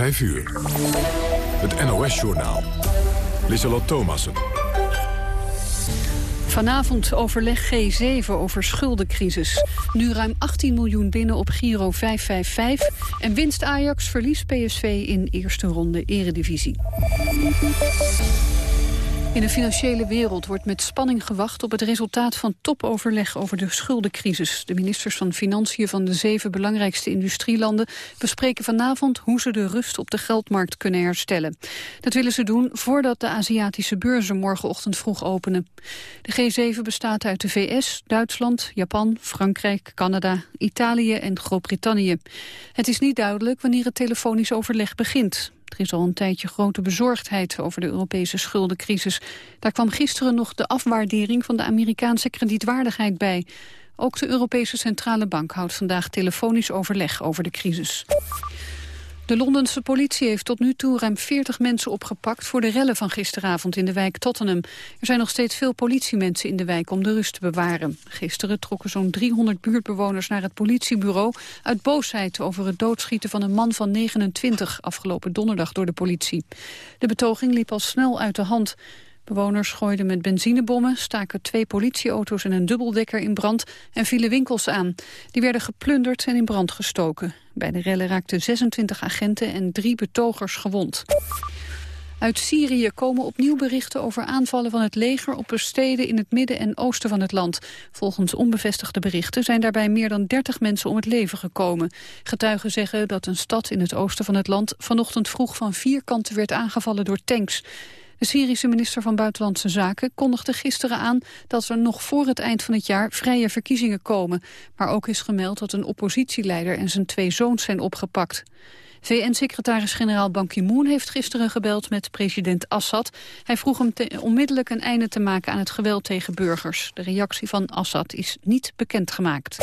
5 uur. Het NOS-journaal. Lieselot Thomassen. Vanavond overleg G7 over schuldencrisis. Nu ruim 18 miljoen binnen op Giro 555. En winst Ajax verliest PSV in eerste ronde eredivisie. In de financiële wereld wordt met spanning gewacht op het resultaat van topoverleg over de schuldencrisis. De ministers van Financiën van de zeven belangrijkste industrielanden bespreken vanavond hoe ze de rust op de geldmarkt kunnen herstellen. Dat willen ze doen voordat de Aziatische beurzen morgenochtend vroeg openen. De G7 bestaat uit de VS, Duitsland, Japan, Frankrijk, Canada, Italië en Groot-Brittannië. Het is niet duidelijk wanneer het telefonisch overleg begint. Er is al een tijdje grote bezorgdheid over de Europese schuldencrisis. Daar kwam gisteren nog de afwaardering van de Amerikaanse kredietwaardigheid bij. Ook de Europese Centrale Bank houdt vandaag telefonisch overleg over de crisis. De Londense politie heeft tot nu toe ruim 40 mensen opgepakt... voor de rellen van gisteravond in de wijk Tottenham. Er zijn nog steeds veel politiemensen in de wijk om de rust te bewaren. Gisteren trokken zo'n 300 buurtbewoners naar het politiebureau... uit boosheid over het doodschieten van een man van 29... afgelopen donderdag door de politie. De betoging liep al snel uit de hand... Bewoners gooiden met benzinebommen, staken twee politieauto's en een dubbeldekker in brand en vielen winkels aan. Die werden geplunderd en in brand gestoken. Bij de rellen raakten 26 agenten en drie betogers gewond. Uit Syrië komen opnieuw berichten over aanvallen van het leger op steden in het midden en oosten van het land. Volgens onbevestigde berichten zijn daarbij meer dan 30 mensen om het leven gekomen. Getuigen zeggen dat een stad in het oosten van het land vanochtend vroeg van vier kanten werd aangevallen door tanks. De Syrische minister van Buitenlandse Zaken kondigde gisteren aan dat er nog voor het eind van het jaar vrije verkiezingen komen. Maar ook is gemeld dat een oppositieleider en zijn twee zoons zijn opgepakt. VN-secretaris-generaal Ban Ki-moon heeft gisteren gebeld met president Assad. Hij vroeg hem onmiddellijk een einde te maken aan het geweld tegen burgers. De reactie van Assad is niet bekendgemaakt.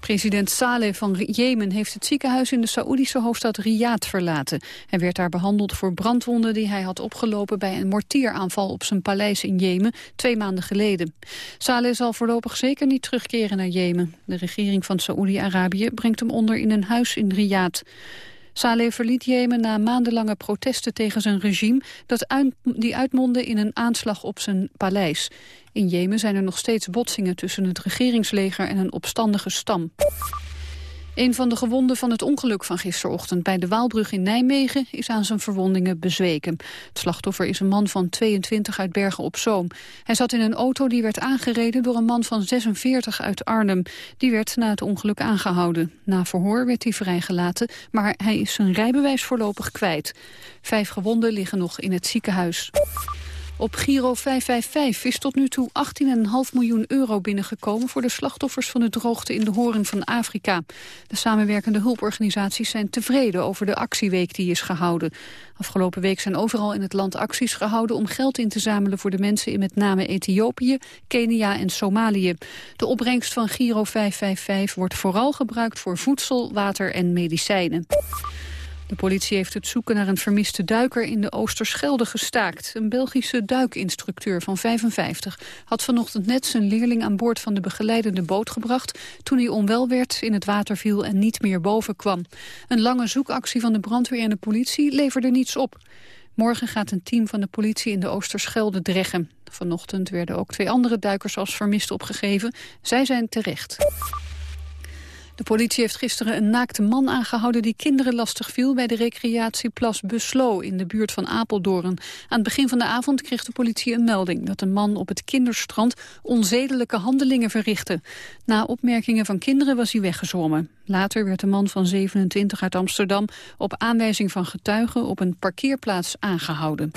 President Saleh van Jemen heeft het ziekenhuis in de Saoedische hoofdstad Riyadh verlaten. Hij werd daar behandeld voor brandwonden die hij had opgelopen bij een mortieraanval op zijn paleis in Jemen twee maanden geleden. Saleh zal voorlopig zeker niet terugkeren naar Jemen. De regering van Saoedi-Arabië brengt hem onder in een huis in Riyadh. Saleh verliet Jemen na maandenlange protesten tegen zijn regime... Dat die uitmondde in een aanslag op zijn paleis. In Jemen zijn er nog steeds botsingen tussen het regeringsleger en een opstandige stam. Een van de gewonden van het ongeluk van gisterochtend bij de Waalbrug in Nijmegen is aan zijn verwondingen bezweken. Het slachtoffer is een man van 22 uit Bergen op Zoom. Hij zat in een auto die werd aangereden door een man van 46 uit Arnhem. Die werd na het ongeluk aangehouden. Na verhoor werd hij vrijgelaten, maar hij is zijn rijbewijs voorlopig kwijt. Vijf gewonden liggen nog in het ziekenhuis. Op Giro 555 is tot nu toe 18,5 miljoen euro binnengekomen... voor de slachtoffers van de droogte in de horen van Afrika. De samenwerkende hulporganisaties zijn tevreden over de actieweek die is gehouden. Afgelopen week zijn overal in het land acties gehouden... om geld in te zamelen voor de mensen in met name Ethiopië, Kenia en Somalië. De opbrengst van Giro 555 wordt vooral gebruikt voor voedsel, water en medicijnen. De politie heeft het zoeken naar een vermiste duiker in de Oosterschelde gestaakt. Een Belgische duikinstructeur van 55 had vanochtend net zijn leerling aan boord van de begeleidende boot gebracht... toen hij onwel werd, in het water viel en niet meer boven kwam. Een lange zoekactie van de brandweer en de politie leverde niets op. Morgen gaat een team van de politie in de Oosterschelde dreggen. Vanochtend werden ook twee andere duikers als vermist opgegeven. Zij zijn terecht. De politie heeft gisteren een naakte man aangehouden die kinderen lastig viel bij de recreatieplas Buslo in de buurt van Apeldoorn. Aan het begin van de avond kreeg de politie een melding dat een man op het kinderstrand onzedelijke handelingen verrichtte. Na opmerkingen van kinderen was hij weggezwommen. Later werd de man van 27 uit Amsterdam op aanwijzing van getuigen op een parkeerplaats aangehouden.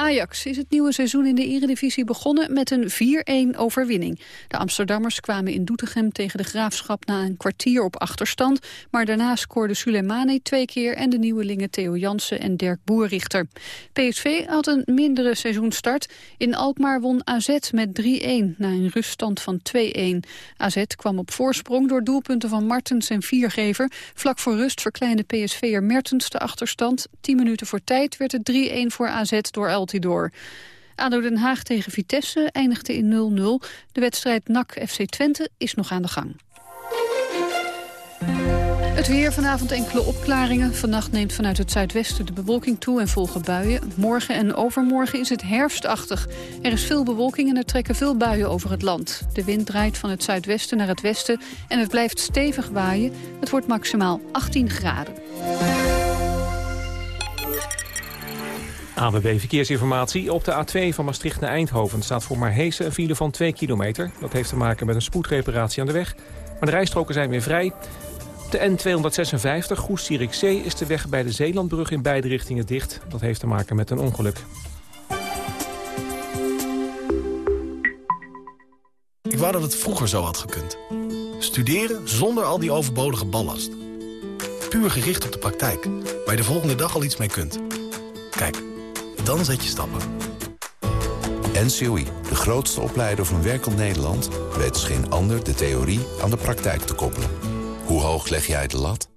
Ajax is het nieuwe seizoen in de eredivisie begonnen met een 4-1 overwinning. De Amsterdammers kwamen in Doetinchem tegen de Graafschap na een kwartier op achterstand. Maar daarna scoorden Suleimani twee keer en de nieuwelingen Theo Jansen en Dirk Boerrichter. PSV had een mindere seizoenstart. In Alkmaar won AZ met 3-1 na een ruststand van 2-1. AZ kwam op voorsprong door doelpunten van Martens en Viergever. Vlak voor rust verkleinde PSV'er Mertens de achterstand. 10 minuten voor tijd werd het 3-1 voor AZ door El door. ADO Den Haag tegen Vitesse eindigde in 0-0. De wedstrijd NAC FC Twente is nog aan de gang. Het weer vanavond enkele opklaringen. Vannacht neemt vanuit het zuidwesten de bewolking toe en volgen buien. Morgen en overmorgen is het herfstachtig. Er is veel bewolking en er trekken veel buien over het land. De wind draait van het zuidwesten naar het westen en het blijft stevig waaien. Het wordt maximaal 18 graden. ABB Verkeersinformatie. Op de A2 van Maastricht naar Eindhoven staat voor Marhezen een file van 2 kilometer. Dat heeft te maken met een spoedreparatie aan de weg. Maar de rijstroken zijn weer vrij. De N256 Goes-Zierikzee is de weg bij de Zeelandbrug in beide richtingen dicht. Dat heeft te maken met een ongeluk. Ik wou dat het vroeger zo had gekund. Studeren zonder al die overbodige ballast. Puur gericht op de praktijk, waar je de volgende dag al iets mee kunt. Kijk, dan zet je stappen. NCOI, de grootste opleider van werkend Nederland... weet als geen ander de theorie aan de praktijk te koppelen. Hoe hoog leg jij de lat?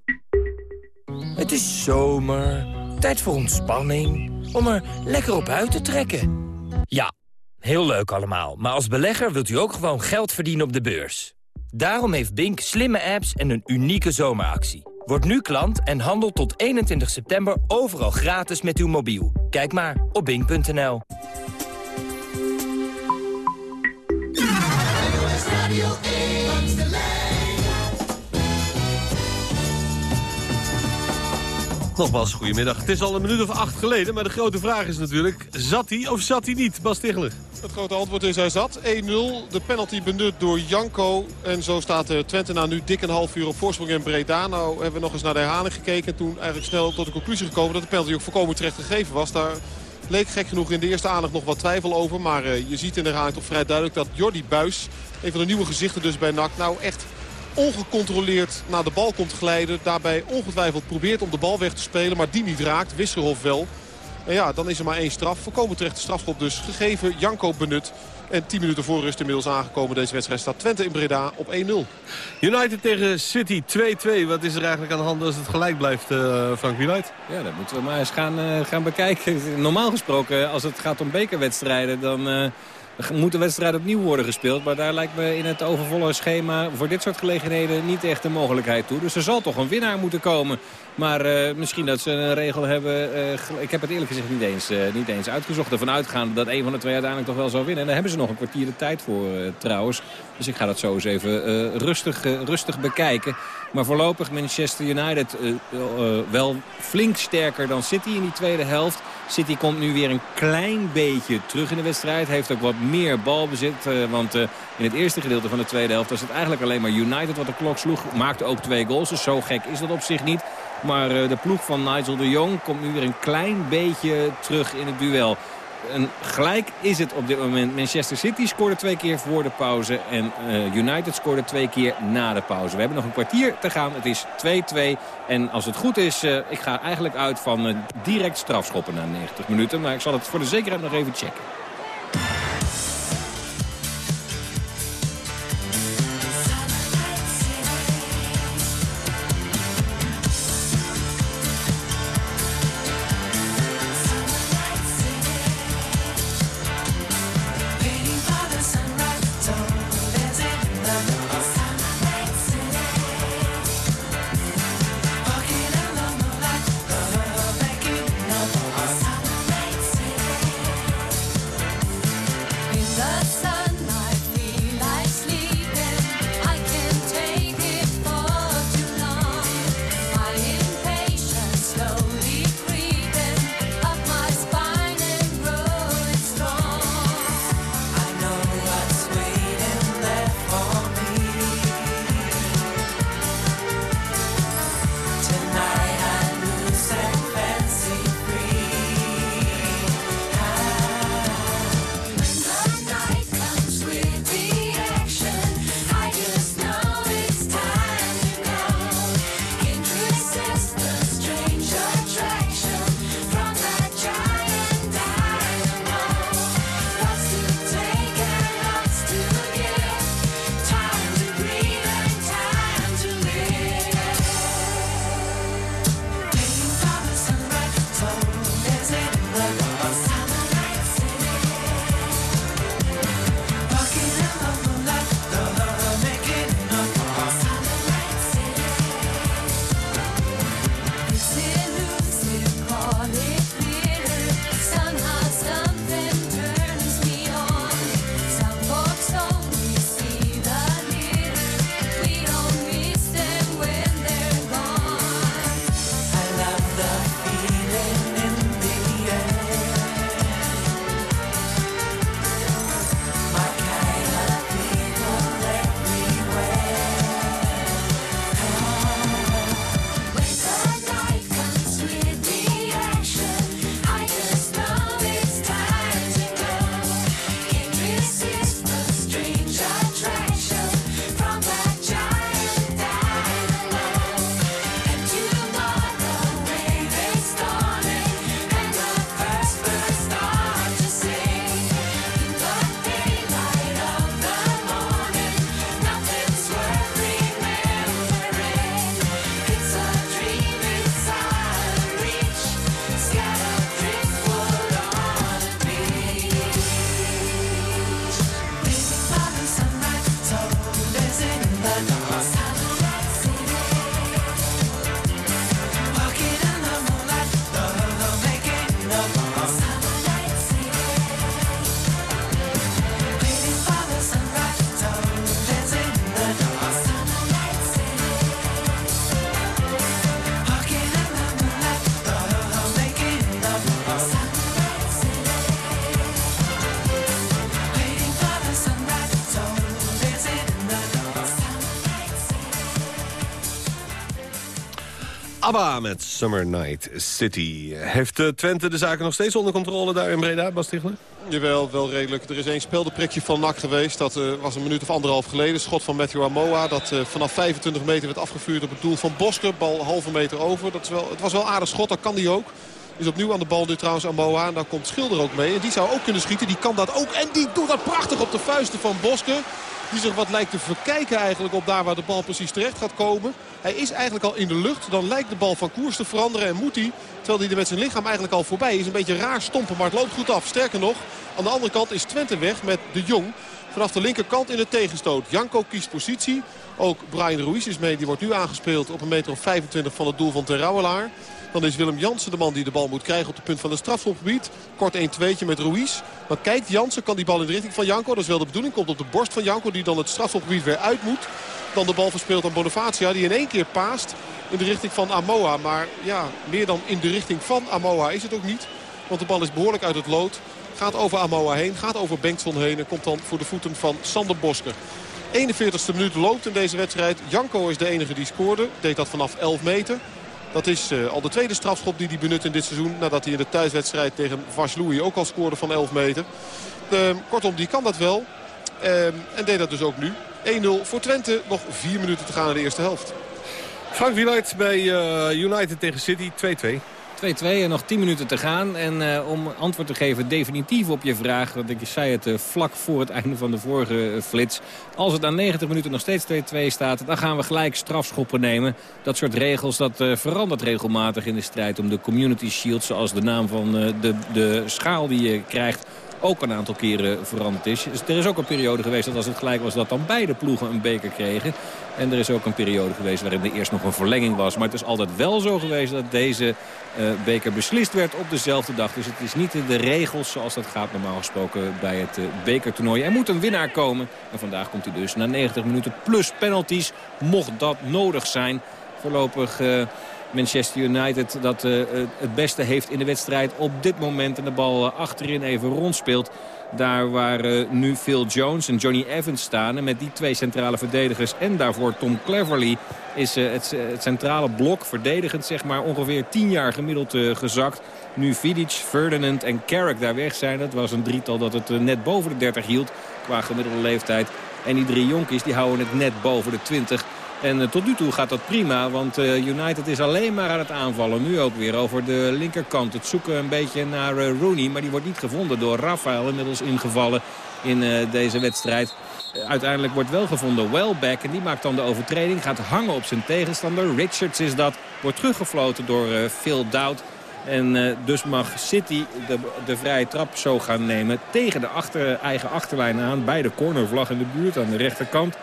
Het is zomer, tijd voor ontspanning, om er lekker op uit te trekken. Ja, heel leuk allemaal, maar als belegger wilt u ook gewoon geld verdienen op de beurs. Daarom heeft Bink slimme apps en een unieke zomeractie. Word nu klant en handel tot 21 september overal gratis met uw mobiel. Kijk maar op bink.nl. Nogmaals, goedemiddag. Het is al een minuut of acht geleden, maar de grote vraag is natuurlijk... zat hij of zat hij niet, Bas Tichler? Het grote antwoord is hij zat. 1-0. De penalty benut door Janko. En zo staat Twente nou nu dik een half uur op voorsprong in Breda. Nou hebben we nog eens naar de herhaling gekeken. En toen eigenlijk snel tot de conclusie gekomen dat de penalty ook volkomen terecht gegeven was. Daar leek gek genoeg in de eerste aandacht nog wat twijfel over. Maar uh, je ziet in de herhaling toch vrij duidelijk dat Jordi Buis... een van de nieuwe gezichten dus bij NAC... nou echt ongecontroleerd naar de bal komt glijden. Daarbij ongetwijfeld probeert om de bal weg te spelen. Maar die niet raakt. Wisserhof wel. En ja, dan is er maar één straf. Voorkomen terecht de strafschop dus gegeven. Janko benut. En 10 minuten voor rust inmiddels aangekomen. Deze wedstrijd staat Twente in Breda op 1-0. United tegen City 2-2. Wat is er eigenlijk aan de hand als het gelijk blijft, uh, Frank Wieluid? Ja, dat moeten we maar eens gaan, uh, gaan bekijken. Normaal gesproken, als het gaat om bekerwedstrijden... dan uh, moet de wedstrijd opnieuw worden gespeeld. Maar daar lijkt me in het overvolle schema voor dit soort gelegenheden niet echt de mogelijkheid toe. Dus er zal toch een winnaar moeten komen. Maar uh, misschien dat ze een regel hebben. Uh, ik heb het eerlijk gezegd niet eens, uh, niet eens uitgezocht. Ervan uitgaande dat een van de twee uiteindelijk toch wel zou winnen. En daar hebben ze nog een kwartier de tijd voor trouwens. Dus ik ga dat zo eens even rustig, rustig bekijken. Maar voorlopig Manchester United wel flink sterker dan City in die tweede helft. City komt nu weer een klein beetje terug in de wedstrijd. Heeft ook wat meer balbezit. want in het eerste gedeelte van de tweede helft was het eigenlijk alleen maar United wat de klok sloeg. Maakte ook twee goals. Dus zo gek is dat op zich niet. Maar eh, de ploeg van Nigel de Jong komt nu weer een klein beetje terug in het duel. En gelijk is het op dit moment. Manchester City scoorde twee keer voor de pauze. En United scoorde twee keer na de pauze. We hebben nog een kwartier te gaan. Het is 2-2. En als het goed is, ik ga eigenlijk uit van direct strafschoppen na 90 minuten. Maar ik zal het voor de zekerheid nog even checken. Met Summer Night City. Heeft uh, Twente de zaken nog steeds onder controle daar in Breda, Bas Tichler? Jawel, wel redelijk. Er is één speldenprikje van NAC geweest. Dat uh, was een minuut of anderhalf geleden. Schot van Matthew Amoa. Dat uh, vanaf 25 meter werd afgevuurd op het doel van Bosker. Bal halve meter over. Dat is wel, het was wel aardig schot, dat kan die ook. Is opnieuw aan de bal nu trouwens Amoa. En daar komt Schilder ook mee. En die zou ook kunnen schieten. Die kan dat ook. En die doet dat prachtig op de vuisten van Bosker. Die zich wat lijkt te verkijken eigenlijk op daar waar de bal precies terecht gaat komen. Hij is eigenlijk al in de lucht. Dan lijkt de bal van koers te veranderen. En moet hij, terwijl hij er met zijn lichaam eigenlijk al voorbij is. Een beetje raar stompen, maar het loopt goed af. Sterker nog, aan de andere kant is Twente weg met de Jong. Vanaf de linkerkant in het tegenstoot. Janko kiest positie. Ook Brian Ruiz is mee. Die wordt nu aangespeeld op een meter of 25 van het doel van Terrouwelaar. Dan is Willem Jansen de man die de bal moet krijgen op het punt van het strafschopgebied. Kort 1-2'tje met Ruiz. Dan kijkt Jansen, kan die bal in de richting van Janko. Dat is wel de bedoeling. Komt op de borst van Janko die dan het strafschopgebied weer uit moet. Dan de bal verspeelt aan Bonifacia die in één keer paast in de richting van Amoa. Maar ja, meer dan in de richting van Amoa is het ook niet. Want de bal is behoorlijk uit het lood. Gaat over Amoa heen, gaat over Bengtson heen en komt dan voor de voeten van Sander Bosker. 41ste minuut loopt in deze wedstrijd. Janko is de enige die scoorde. Deed dat vanaf 11 meter. Dat is uh, al de tweede strafschop die hij benut in dit seizoen. Nadat hij in de thuiswedstrijd tegen Vaslui ook al scoorde van 11 meter. Uh, kortom, die kan dat wel. Uh, en deed dat dus ook nu. 1-0 voor Twente. Nog vier minuten te gaan in de eerste helft. Frank Wieluid bij uh, United tegen City 2-2. 2-2 en nog 10 minuten te gaan. En uh, om antwoord te geven definitief op je vraag... want ik zei het uh, vlak voor het einde van de vorige uh, flits... als het aan 90 minuten nog steeds 2-2 staat... dan gaan we gelijk strafschoppen nemen. Dat soort regels dat verandert regelmatig in de strijd om de Community Shield... zoals de naam van de, de schaal die je krijgt ook een aantal keren veranderd is. Dus er is ook een periode geweest dat als het gelijk was dat dan beide ploegen een beker kregen. En er is ook een periode geweest waarin er eerst nog een verlenging was. Maar het is altijd wel zo geweest dat deze uh, beker beslist werd op dezelfde dag. Dus het is niet de regels zoals dat gaat normaal gesproken bij het uh, bekertoernooi. Er moet een winnaar komen. En vandaag komt hij dus na 90 minuten plus penalties. Mocht dat nodig zijn. Voorlopig... Uh, Manchester United dat uh, het beste heeft in de wedstrijd op dit moment. En de bal achterin even rondspeelt. Daar waar uh, nu Phil Jones en Johnny Evans staan. En met die twee centrale verdedigers en daarvoor Tom Cleverly... is het, het, centrale blok verdedigend zeg maar ongeveer 10 jaar gemiddeld gezakt. Nu Vidic, Ferdinand en Carrick daar weg zijn. Dat was een drietal dat het net boven de 30 hield qua gemiddelde leeftijd. En die drie jonkies die houden het net boven de 20. En uh, tot nu toe gaat dat prima, want uh, United is alleen maar aan het aanvallen. Nu ook weer over de linkerkant. Het zoeken een beetje naar uh, Rooney, maar die wordt niet gevonden door Rafael. Inmiddels ingevallen in deze wedstrijd. uiteindelijk wordt wel gevonden Welbeck en die maakt dan de overtreding. Gaat hangen op zijn tegenstander. Richards is dat. Wordt teruggefloten door Phil Dowd. En dus mag City de, de vrije trap zo gaan nemen tegen de achter, eigen achterlijn aan. Bij de cornervlag in de buurt aan de rechterkant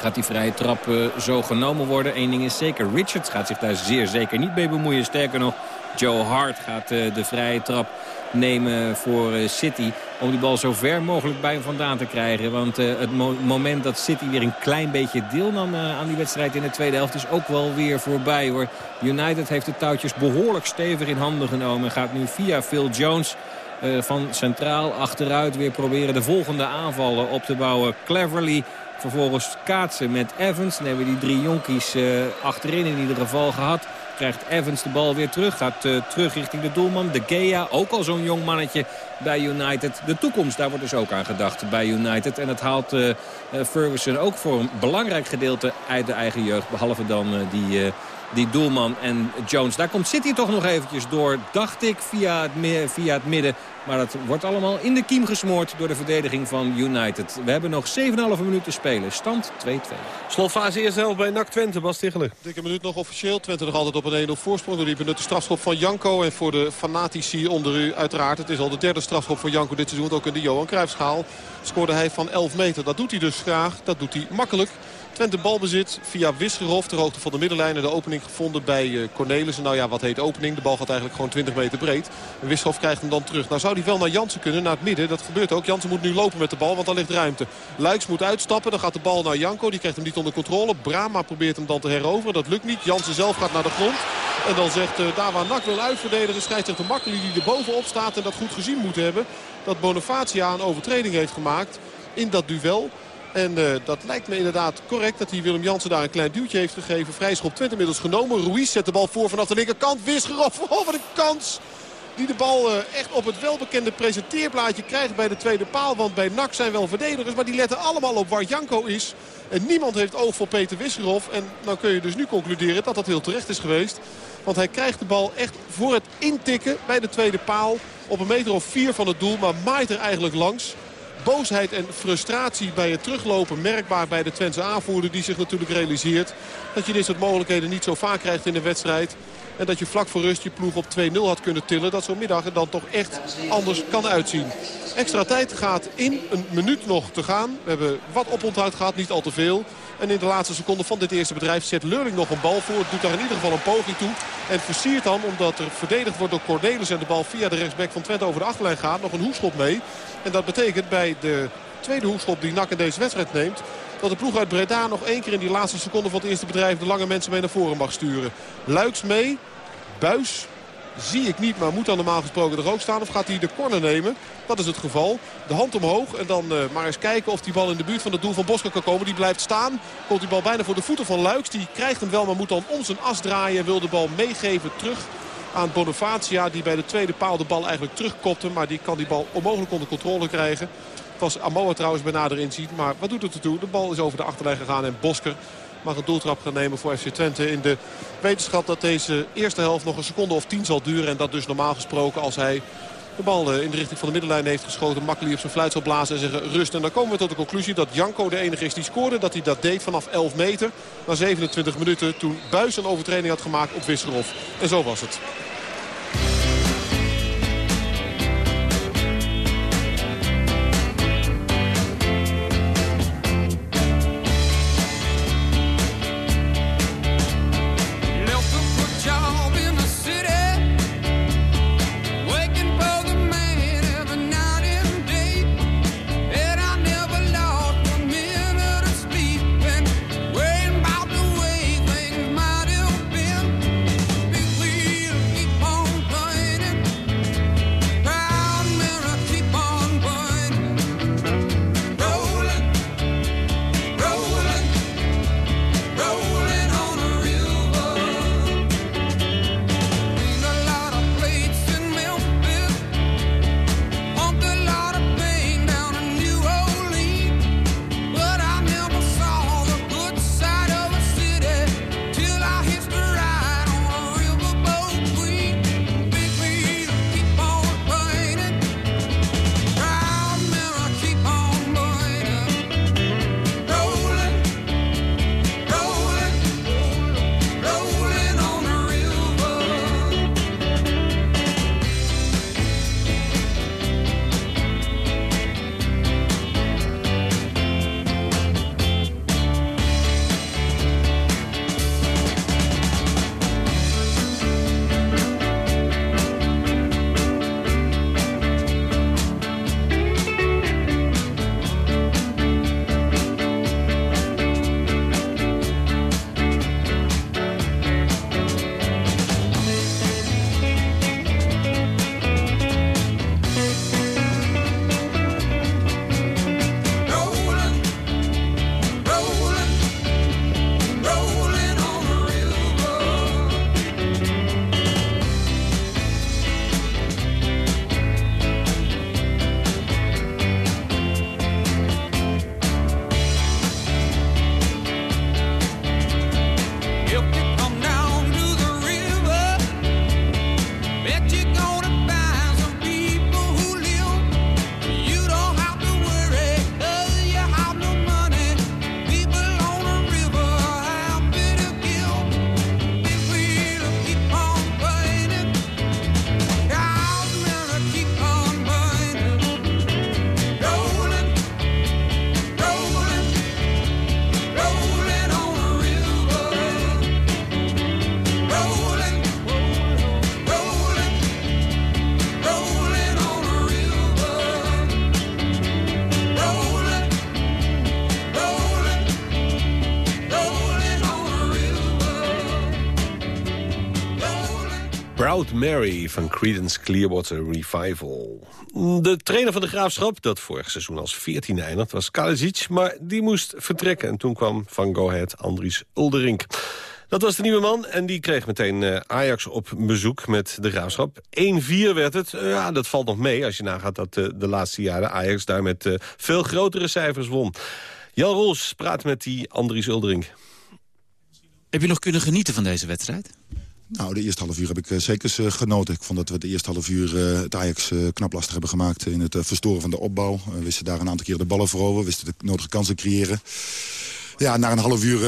gaat die vrije trap uh, zo genomen worden. Eén ding is zeker, Richards gaat zich daar zeer zeker niet mee bemoeien. Sterker nog, Joe Hart gaat uh, de vrije trap nemen voor uh, City. Om die bal zo ver mogelijk bij hem vandaan te krijgen. Want het mo moment dat City weer een klein beetje deelnam aan die wedstrijd in de tweede helft... is ook wel weer voorbij hoor. United heeft de touwtjes behoorlijk stevig in handen genomen. En gaat nu via Phil Jones... van centraal achteruit weer proberen de volgende aanvallen op te bouwen. Cleverly Vervolgens kaatsen met Evans. Dan hebben we die drie jonkies uh, achterin in ieder geval gehad. Krijgt Evans de bal weer terug. Gaat uh, terug richting de doelman. De Gea, ook al zo'n jong mannetje bij United. De toekomst, daar wordt dus ook aan gedacht bij United. En het haalt uh, Ferguson ook voor een belangrijk gedeelte uit de eigen jeugd. Behalve dan die die doelman en Jones. Daar komt City toch nog eventjes door, dacht ik, via het, via het midden. Maar dat wordt allemaal in de kiem gesmoord door de verdediging van United. We hebben nog 7,5 minuten spelen. Stand 2-2. Slotfase eerste helft bij NAC Twente, Bas Tichelen. Dikke minuut nog officieel. Twente nog altijd op een 1-0 voorsprong. Door die benutte strafschop van Janko. En voor de fanatici onder u uiteraard. Het is al de derde strafschop voor Janko dit seizoen. Ook in de Johan Cruijffschaal scoorde hij van 11 meter. Dat doet hij dus graag. Dat doet hij makkelijk. Twente balbezit via Wisgerhof ter hoogte van de middenlijn. En de opening gevonden bij eh, Cornelissen. Nou ja, wat heet opening? De bal gaat eigenlijk gewoon 20 meter breed. En krijgt hem dan terug. Nou zou hij wel naar Jansen kunnen, naar het midden. Dat gebeurt ook. Jansen moet nu lopen met de bal, want dan ligt ruimte. Luiks moet uitstappen. Dan gaat de bal naar Janko. Die krijgt hem niet onder controle. Brama probeert hem dan te heroveren. Dat lukt niet. Jansen zelf gaat naar de grond. En dan zegt uh, daar waar Nak wil uitverdedigen. Scheidsrechter Makkeli die er bovenop staat en dat goed gezien moet hebben. Dat Bonifacia een overtreding heeft gemaakt in dat duel. En uh, dat lijkt me inderdaad correct dat hij Willem Jansen daar een klein duwtje heeft gegeven. Vrijschop Twente inmiddels genomen. Ruiz zet de bal voor vanaf de linkerkant. Wisgerov, oh wat een kans! Die de bal uh, echt op het welbekende presenteerblaadje krijgt bij de tweede paal. Want bij NAC zijn wel verdedigers, maar die letten allemaal op waar Janko is. En niemand heeft oog voor Peter Wisgerov. En dan kun je dus nu concluderen dat dat heel terecht is geweest. Want hij krijgt de bal echt voor het intikken bij de tweede paal. Op een meter of vier van het doel, maar maait er eigenlijk langs boosheid en frustratie bij het teruglopen merkbaar bij de Twentse aanvoerder. Die zich natuurlijk realiseert dat je dit soort mogelijkheden niet zo vaak krijgt in de wedstrijd. En dat je vlak voor rust je ploeg op 2-0 had kunnen tillen. Dat zo'n middag er dan toch echt anders kan uitzien. Extra tijd gaat in een minuut nog te gaan. We hebben wat oponthoud gehad, niet al te veel. En in de laatste seconde van dit eerste bedrijf zet Leurling nog een bal voor. Doet daar in ieder geval een poging toe. En versiert dan, omdat er verdedigd wordt door Cornelis... en de bal via de rechtsback van Twente over de achterlijn gaat... nog een hoekschop mee. En dat betekent bij de tweede hoekschop die NAC in deze wedstrijd neemt... dat de ploeg uit Breda nog één keer in die laatste seconde van het eerste bedrijf... de lange mensen mee naar voren mag sturen. Luiks mee. Buis zie ik niet, maar moet dan normaal gesproken er ook staan. Of gaat hij de corner nemen? Dat is het geval. De hand omhoog en dan uh, maar eens kijken of die bal in de buurt van het doel van Bosker kan komen. Die blijft staan. Komt die bal bijna voor de voeten van Luiks. Die krijgt hem wel, maar moet dan om zijn as draaien. En wil de bal meegeven terug aan Bonifacia. Die bij de tweede paal de bal eigenlijk terugkopte. Maar die kan die bal onmogelijk onder controle krijgen. Het was Amoa trouwens bij nader inzien. Maar wat doet het ertoe? De bal is over de achterlijn gegaan en Bosker mag een doeltrap gaan nemen voor FC Twente. In de wetenschap dat deze eerste helft nog een seconde of tien zal duren. En dat dus normaal gesproken als hij de bal eh, in de richting van de middenlijn heeft geschoten. Makkelijk op zijn fluit zal blazen en zeggen rust. En dan komen we tot de conclusie dat Janko de enige is die scoorde. Dat hij dat deed vanaf 11 meter. Na 27 minuten toen Buis een overtreding had gemaakt op Wisserhof. En zo was het. Mary van Creedence Clearwater Revival. De trainer van de Graafschap, dat vorig seizoen als 14 eindigt, was Kalisic, maar die moest vertrekken. En toen kwam van Go Ahead Andries Ulderink. Dat was de nieuwe man en die kreeg meteen eh, Ajax op bezoek met de Graafschap. 1-4 werd het. Eh, ja, dat valt nog mee als je nagaat dat uh, de laatste jaren Ajax daar met veel grotere cijfers won. Jan Roos praat met die Andries Uldering. Heb je nog kunnen genieten van deze wedstrijd? Nou, de eerste half uur heb ik zeker genoten. Ik vond dat we de eerste half uur het Ajax knap lastig hebben gemaakt... in het verstoren van de opbouw. We wisten daar een aantal keer de ballen veroveren. wisten de nodige kansen creëren. Ja, na een half uur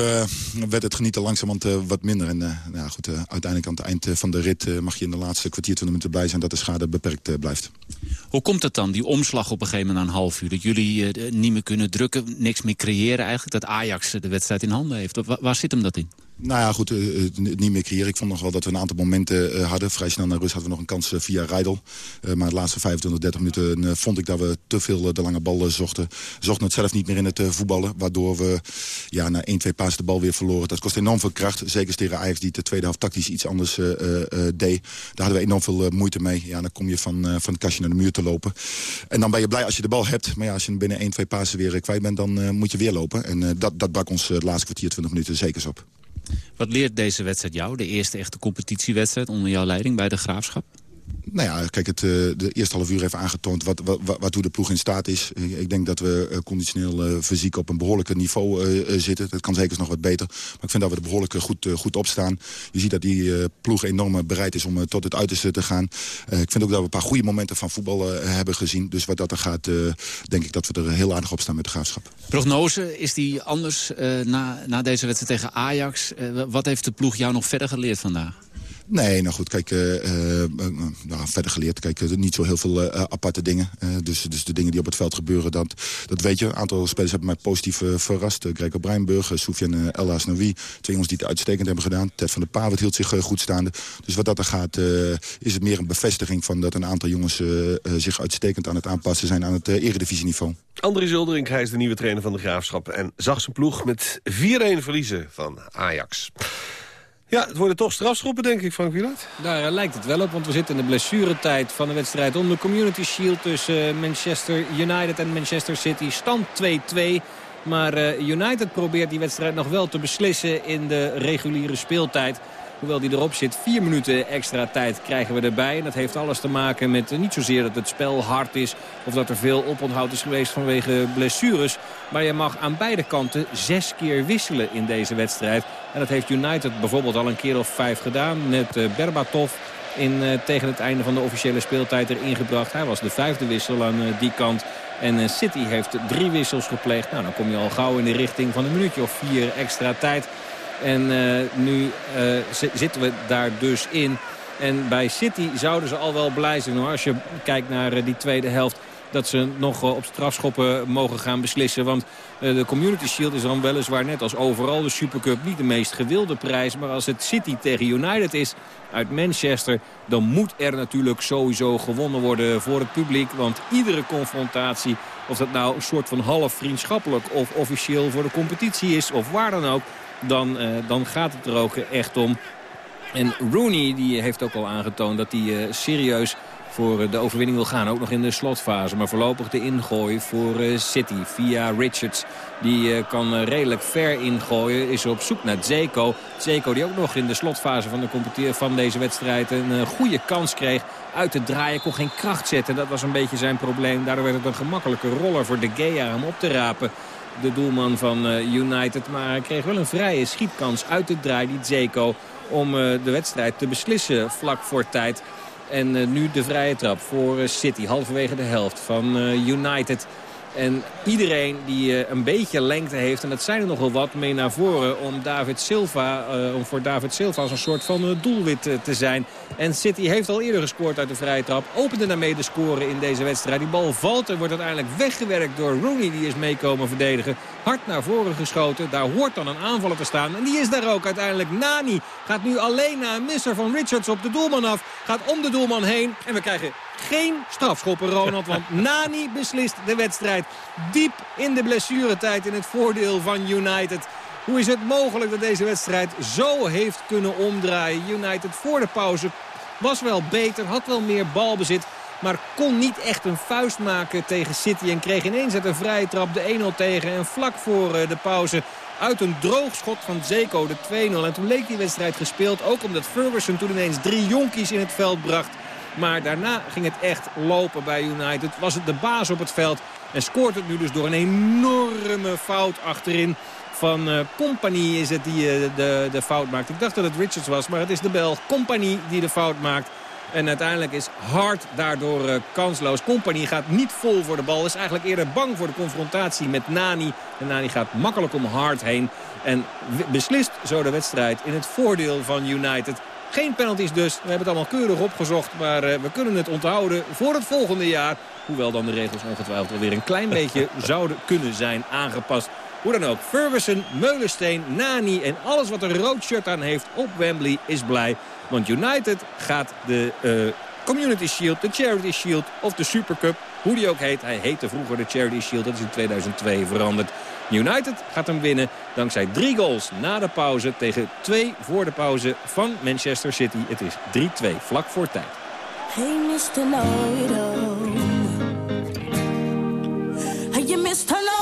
werd het genieten langzamerhand wat minder. En nou, goed, uiteindelijk aan het eind van de rit mag je in de laatste kwartier, 20 minuten blij zijn dat de schade beperkt blijft. Hoe komt het dan, die omslag op een gegeven moment na een half uur? Dat jullie niet meer kunnen drukken, niks meer creëren eigenlijk? Dat Ajax de wedstrijd in handen heeft? waar zit hem dat in? Nou ja, goed, uh, niet meer creëren. Ik vond nog wel dat we een aantal momenten uh, hadden. Vrij snel naar rust hadden we nog een kans via Rijdel. maar de laatste 25, 30 minuten vond ik dat we te veel de lange bal zochten. Zochten het zelf niet meer in het voetballen. Waardoor we ja, na 1, 2 paas de bal weer verloren. Dat kost enorm veel kracht. Zeker tegen Ajax die de tweede helft tactisch iets anders deed. Daar hadden we enorm veel moeite mee. Ja, dan kom je van, van het kastje naar de muur te lopen. En dan ben je blij als je de bal hebt. Maar ja, als je binnen 1, 2 pasen weer kwijt bent, dan moet je weer lopen. En dat, dat bak ons de laatste kwartier, 20 minuten zeker op. Wat leert deze wedstrijd jou? De eerste echte competitiewedstrijd onder jouw leiding bij de Graafschap? Nou ja, kijk, het, eh, de eerste half uur heeft aangetoond wat, wat, hoe de ploeg in staat is. Ik denk dat we eh, conditioneel uh, fysiek op een behoorlijke niveau zitten. Dat kan zeker nog wat beter. Maar ik vind dat we er behoorlijk goed, goed op staan. Je ziet dat die ploeg enorm bereid is om tot het uiterste te gaan. ik vind ook dat we een paar goede momenten van voetbal hebben gezien. Dus wat dat er gaat, denk ik dat we er heel aardig op staan met de graafschap. Prognose, is die anders na, na deze wedstrijd tegen Ajax? wat heeft de ploeg jou nog verder geleerd vandaag? Nee, nou goed, kijk, uh, nou, verder geleerd. Kijk, niet zo heel veel aparte dingen. dus, dus de dingen die op het veld gebeuren, dat, dat weet je. Een aantal spelers hebben mij positief verrast. Greco Breinburg, Soufiane El Asnoui. Twee jongens die het uitstekend hebben gedaan. Ted van der Pavert hield zich goed staande. Dus wat dat er gaat, is het meer een bevestiging van dat een aantal jongens zich uitstekend aan het aanpassen zijn aan het eredivisieniveau. André Zuldering, hij is de nieuwe trainer van de Graafschap... en zag zijn ploeg met 4-1 verliezen van Ajax. Ja, het worden toch strafschoppen, denk ik, Frank Wieland. Daar lijkt het wel op, want we zitten in de blessuretijd van de wedstrijd... om de Community Shield tussen Manchester United en Manchester City. Stand 2-2. Maar eh, United probeert die wedstrijd nog wel te beslissen in de reguliere speeltijd. Hoewel die erop zit, vier minuten extra tijd krijgen we erbij. En dat heeft alles te maken met eh, niet zozeer dat het spel hard is... of dat er veel oponthoud is geweest vanwege blessures. Maar je mag aan beide kanten zes keer wisselen in deze wedstrijd. En dat heeft United bijvoorbeeld al een keer of vijf gedaan. Net uh, Berbatov in, uh, tegen het einde van de officiële speeltijd erin gebracht. Hij was de vijfde wissel aan die kant. En City heeft drie wissels gepleegd. Nou, dan kom je al gauw in de richting van een minuutje of vier extra tijd. En uh, nu uh, zitten we daar dus in. En bij City zouden ze al wel blij zijn hoor. Als je kijkt naar uh, die tweede helft dat ze nog op strafschoppen mogen gaan beslissen. Want de Community Shield is dan weliswaar net als overal de Supercup niet de meest gewilde prijs. Maar als het City tegen United is uit Manchester... dan moet er natuurlijk sowieso gewonnen worden voor het publiek. Want iedere confrontatie, of dat nou een soort van half vriendschappelijk... of officieel voor de competitie is, of waar dan ook dan, uh, dan gaat het er ook echt om. En Rooney die heeft ook al aangetoond dat hij uh, serieus voor de overwinning wil gaan. Ook nog in de slotfase. Maar voorlopig de ingooi voor City via Richards. Die kan redelijk ver ingooien. Is op zoek naar Zeko. Zeko die ook nog in de slotfase van, de van deze wedstrijd een goede kans kreeg. Uit te draaien, kon geen kracht zetten. Dat was een beetje zijn probleem. Daardoor werd het een gemakkelijke roller voor De Gea om op te rapen de doelman van United. Maar hij kreeg wel een vrije schietkans uit de draai, die Zeko... om de wedstrijd te beslissen vlak voor tijd. En uh, nu de vrije trap voor City, halverwege de helft van United. En iedereen die een beetje lengte heeft, en dat zijn er nogal wat, mee naar voren om, David Silva, om voor David Silva als een soort van doelwit te zijn. En City heeft al eerder gescoord uit de vrije trap. Opende daarmee de scoren in deze wedstrijd. Die bal valt en wordt uiteindelijk weggewerkt door Rooney. Die is meekomen verdedigen. Hard naar voren geschoten. Daar hoort dan een aanvaller te staan. En die is daar ook uiteindelijk. Nani gaat nu alleen naar een misser van Richards op de doelman af. Gaat om de doelman heen. En we krijgen geen strafschoppen, Ronald. Want Nani beslist de wedstrijd. Diep in de blessuretijd in het voordeel van United. Hoe is het mogelijk dat deze wedstrijd zo heeft kunnen omdraaien? United voor de pauze Was wel beter, had wel meer balbezit. Maar kon niet echt een vuist maken tegen City. En kreeg ineens uit een vrije trap de 1-0 tegen. En vlak voor de pauze uit een droog schot van Zeko de 2-0. En toen leek die wedstrijd gespeeld. Ook omdat Ferguson toen ineens drie jonkies in het veld bracht. Maar daarna ging het echt lopen bij United. Was het de baas op het veld. En scoort het nu dus door een enorme fout achterin. Van uh, Compagnie is het die uh, de, de fout maakt. Ik dacht dat het Richards was, maar het is de Belg Compagnie die de fout maakt. En uiteindelijk is Hart daardoor uh, kansloos. Compagnie gaat niet vol voor de bal. Is eigenlijk eerder bang voor de confrontatie met Nani. En Nani gaat makkelijk om Hart heen. En beslist zo de wedstrijd in het voordeel van United. Geen penalties dus. We hebben het allemaal keurig opgezocht. Maar uh, we kunnen het onthouden voor het volgende jaar. Hoewel dan de regels ongetwijfeld alweer een klein beetje zouden kunnen zijn aangepast. Hoe dan ook, Ferguson, Meulensteen, Nani en alles wat een rood shirt aan heeft op Wembley is blij. Want United gaat de uh, Community Shield, de Charity Shield of de Supercup, hoe die ook heet. Hij heette vroeger de Charity Shield, dat is in 2002 veranderd. United gaat hem winnen dankzij drie goals na de pauze tegen twee voor de pauze van Manchester City. Het is 3-2, vlak voor tijd. Hey Hey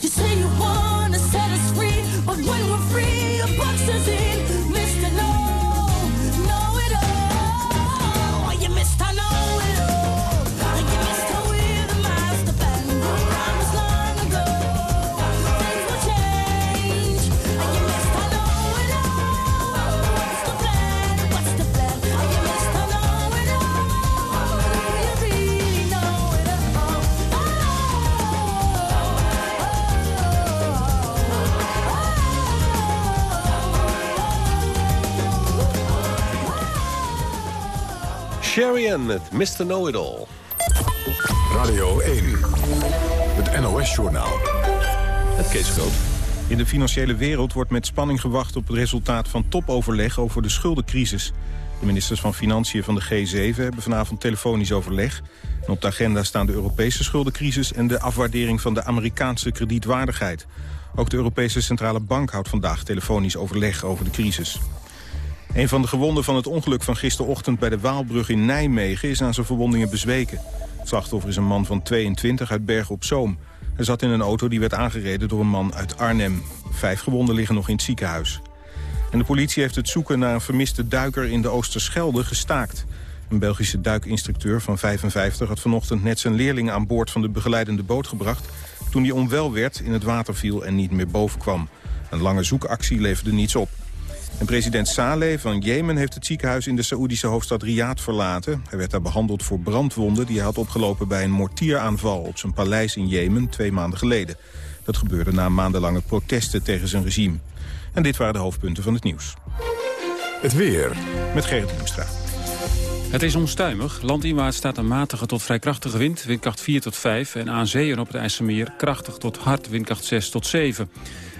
You say you want to set us free, but when we're free, a box us in. Met Mr. Know-It-All. Radio 1, het NOS-journaal. Het Kees Groot. In de financiële wereld wordt met spanning gewacht op het resultaat van topoverleg over de schuldencrisis. De ministers van Financiën van de G7 hebben vanavond telefonisch overleg. En op de agenda staan de Europese schuldencrisis en de afwaardering van de Amerikaanse kredietwaardigheid. Ook de Europese Centrale Bank houdt vandaag telefonisch overleg over de crisis. Een van de gewonden van het ongeluk van gisterochtend bij de Waalbrug in Nijmegen is aan zijn verwondingen bezweken. Het slachtoffer is een man van 22 uit Bergen op Zoom. Hij zat in een auto die werd aangereden door een man uit Arnhem. Vijf gewonden liggen nog in het ziekenhuis. En de politie heeft het zoeken naar een vermiste duiker in de Oosterschelde gestaakt. Een Belgische duikinstructeur van 55 had vanochtend net zijn leerlingen aan boord van de begeleidende boot gebracht... toen hij onwel werd, in het water viel en niet meer boven kwam. Een lange zoekactie leverde niets op. En president Saleh van Jemen heeft het ziekenhuis in de Saoedische hoofdstad Riyadh verlaten. Hij werd daar behandeld voor brandwonden die hij had opgelopen bij een mortieraanval op zijn paleis in Jemen twee maanden geleden. Dat gebeurde na maandenlange protesten tegen zijn regime. En dit waren de hoofdpunten van het nieuws. Het weer. Met Gerrit Hoemstra. Het is onstuimig. Landinwaarts staat een matige tot vrij krachtige wind, windkracht 4 tot 5. En aan zee en op het IJsselmeer krachtig tot hard, windkracht 6 tot 7.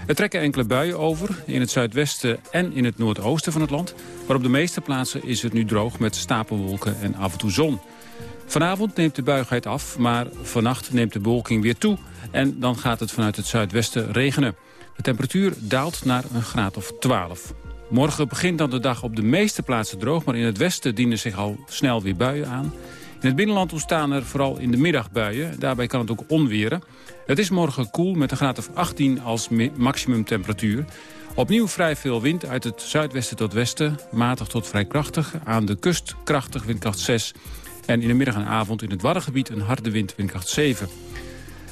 Er trekken enkele buien over in het zuidwesten en in het noordoosten van het land. Maar op de meeste plaatsen is het nu droog met stapelwolken en af en toe zon. Vanavond neemt de buigheid af, maar vannacht neemt de bewolking weer toe. En dan gaat het vanuit het zuidwesten regenen. De temperatuur daalt naar een graad of 12. Morgen begint dan de dag op de meeste plaatsen droog... maar in het westen dienen zich al snel weer buien aan. In het binnenland ontstaan er vooral in de middag buien. Daarbij kan het ook onweren. Het is morgen koel met een graad of 18 als maximumtemperatuur. Opnieuw vrij veel wind uit het zuidwesten tot westen. Matig tot vrij krachtig. Aan de kust krachtig windkracht 6. En in de middag en avond in het Waddengebied een harde wind windkracht 7.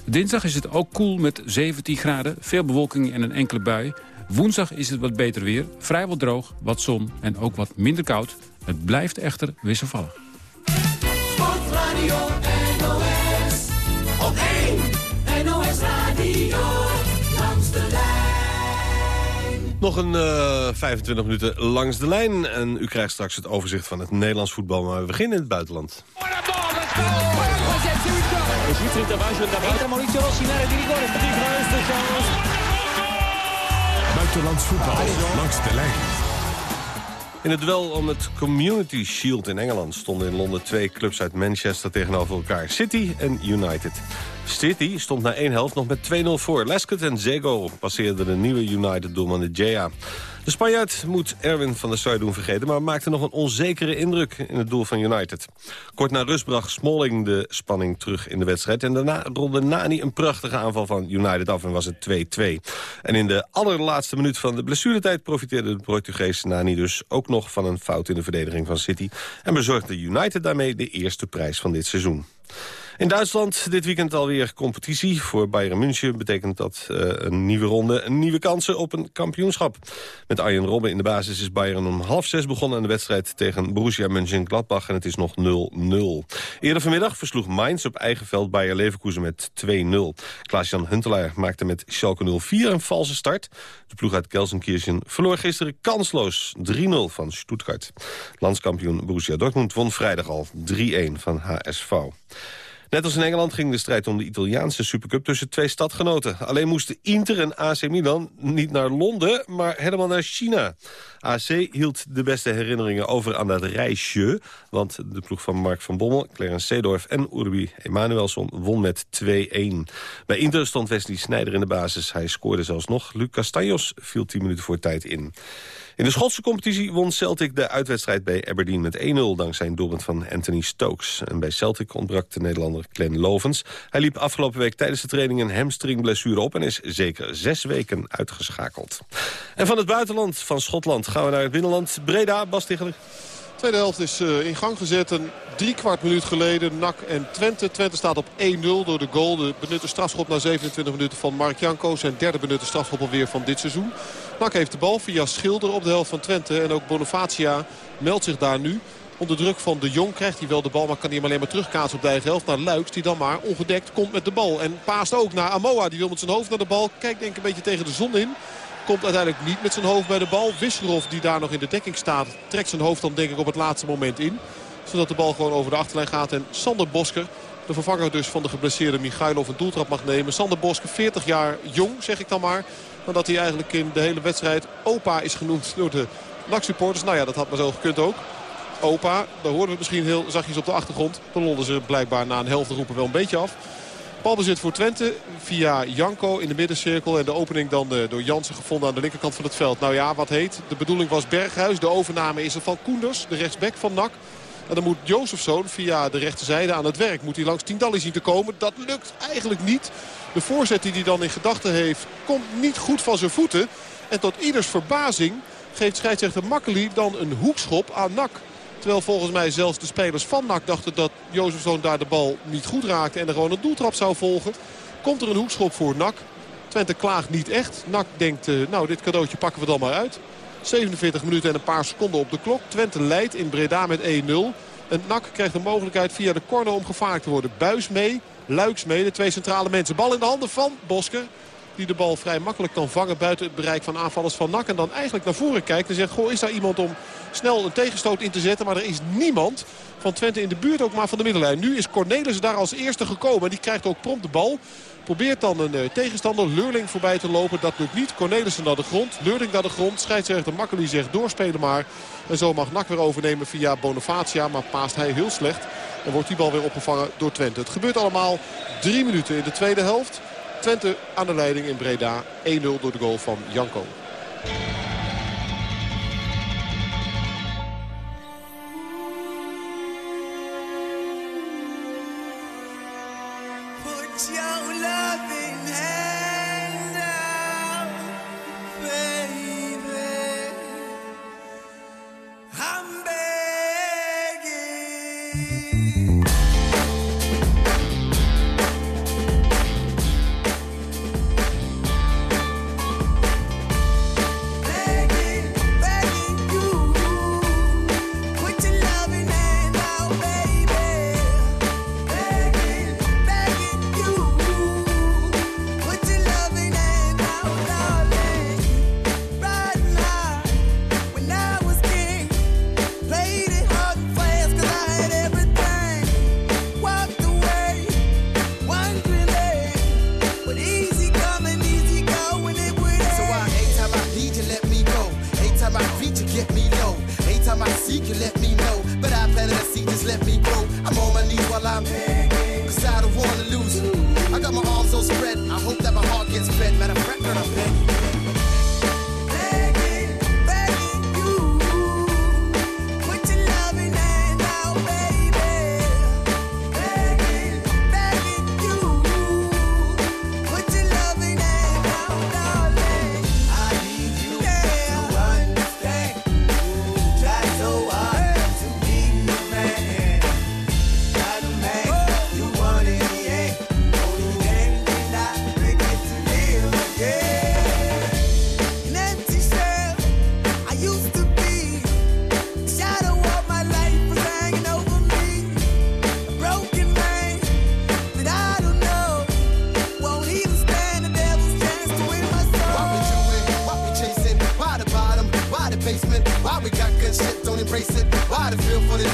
Dinsdag is het ook koel met 17 graden, veel bewolking en een enkele bui. Woensdag is het wat beter weer, vrijwel droog, wat zon en ook wat minder koud. Het blijft echter wisselvallig. Sportradio NOS. Op 1 NOS Radio. Langs de lijn. Nog een eh, 25 minuten langs de lijn. En u krijgt straks het overzicht van het Nederlands voetbal. Maar we beginnen in het buitenland. Buitenlands voetbal langs de lijn. In het duel om het Community Shield in Engeland... stonden in Londen twee clubs uit Manchester tegenover elkaar. City en United. City stond na één helft nog met 2-0 voor. Lescott en Zego passeerden de nieuwe United-doelman de Gea. De Spanjaard moet Erwin van der Sar doen vergeten... maar maakte nog een onzekere indruk in het doel van United. Kort na rust bracht Smalling de spanning terug in de wedstrijd... en daarna rolde Nani een prachtige aanval van United af en was het 2-2. En in de allerlaatste minuut van de blessuretijd... profiteerde de Portugees Nani dus ook nog van een fout in de verdediging van City... en bezorgde United daarmee de eerste prijs van dit seizoen. In Duitsland dit weekend alweer competitie. Voor Bayern München betekent dat eh, een nieuwe ronde, een nieuwe kansen op een kampioenschap. Met Arjen Robben in de basis is Bayern om half zes begonnen aan de wedstrijd tegen Borussia Mönchengladbach en het is nog 0-0. Eerder vanmiddag versloeg Mainz op eigen veld Bayer Leverkusen met 2-0. Klaas-Jan Huntelaar maakte met Schalke 04 een valse start. De ploeg uit Gelsenkirchen verloor gisteren kansloos 3-0 van Stuttgart. Landskampioen Borussia Dortmund won vrijdag al 3-1 van HSV. Net als in Engeland ging de strijd om de Italiaanse Supercup tussen twee stadgenoten. Alleen moesten Inter en AC Milan niet naar Londen, maar helemaal naar China. AC hield de beste herinneringen over aan dat reisje. Want de ploeg van Mark van Bommel, Clarence Seedorf en Urbi Emanuelson won met 2-1. Bij Inter stond Wesley Sneijder in de basis. Hij scoorde zelfs nog. Luc Castanjos viel 10 minuten voor tijd in. In de Schotse competitie won Celtic de uitwedstrijd bij Aberdeen met 1-0... dankzij een doelpunt van Anthony Stokes. En bij Celtic ontbrak de Nederlander Glenn Lovens. Hij liep afgelopen week tijdens de training een hamstringblessure op... en is zeker zes weken uitgeschakeld. En van het buitenland, van Schotland, gaan we naar het binnenland. Breda, Bas. Tweede helft is eh, in gang gezet. Een drie kwart minuut geleden. NAC en Twente. Twente staat op 1-0 door de goal. De benutte strafschop na 27 minuten van Mark Janko. Zijn derde benutte strafschop alweer van dit seizoen. NAC heeft de bal via Schilder op de helft van Twente. En ook Bonifacia meldt zich daar nu. Onder druk van de Jong krijgt hij wel de bal. Maar kan hij hem alleen maar terugkaatsen op de eigen helft. Naar Luiks die dan maar ongedekt komt met de bal. En paast ook naar Amoa. Die wil met zijn hoofd naar de bal. Kijkt denk ik een beetje tegen de zon in. Komt uiteindelijk niet met zijn hoofd bij de bal. Wisselhoff die daar nog in de dekking staat. Trekt zijn hoofd dan denk ik op het laatste moment in. Zodat de bal gewoon over de achterlijn gaat. En Sander Bosker, de vervanger dus van de geblesseerde Michailov, een doeltrap mag nemen. Sander Bosker, 40 jaar jong zeg ik dan maar. Nadat hij eigenlijk in de hele wedstrijd opa is genoemd door de NAC-supporters. Nou ja, dat had maar zo gekund ook. Opa, daar hoorden we het misschien heel zachtjes op de achtergrond. Dan londen ze blijkbaar na een helft roepen wel een beetje af. Balbezit voor Twente via Janko in de middencirkel. En de opening dan eh, door Jansen gevonden aan de linkerkant van het veld. Nou ja, wat heet. De bedoeling was Berghuis. De overname is er van Koenders, de rechtsback van NAC. En dan moet Jozefzoon via de rechterzijde aan het werk. Moet hij langs Tindalli zien te komen. Dat lukt eigenlijk niet. De voorzet die hij dan in gedachten heeft komt niet goed van zijn voeten. En tot ieders verbazing geeft scheidsrechter Makkeli dan een hoekschop aan NAC. Terwijl volgens mij zelfs de spelers van NAC dachten dat Jozefzoon daar de bal niet goed raakte. En er gewoon een doeltrap zou volgen. Komt er een hoekschop voor NAC. Twente klaagt niet echt. NAC denkt, eh, nou dit cadeautje pakken we dan maar uit. 47 minuten en een paar seconden op de klok. Twente leidt in Breda met 1-0. En NAC krijgt de mogelijkheid via de corner om gevaarlijk te worden. Buis mee, Luiks mee, de twee centrale mensen. Bal in de handen van Bosker. Die de bal vrij makkelijk kan vangen buiten het bereik van aanvallers van NAC. En dan eigenlijk naar voren kijkt en zegt... Goh, is daar iemand om snel een tegenstoot in te zetten? Maar er is niemand van Twente in de buurt ook maar van de middenlijn. Nu is Cornelis daar als eerste gekomen. Die krijgt ook prompt de bal. Probeert dan een eh, tegenstander, Leurling, voorbij te lopen. Dat lukt niet. Cornelissen naar de grond. Leurling naar de grond. Scheidsrechter Makkeli zegt doorspelen maar. En zo mag NAC weer overnemen via Bonifacia. Maar paast hij heel slecht. En wordt die bal weer opgevangen door Twente. Het gebeurt allemaal drie minuten in de tweede helft. Twente aan de leiding in Breda. 1-0 door de goal van Janko. Put your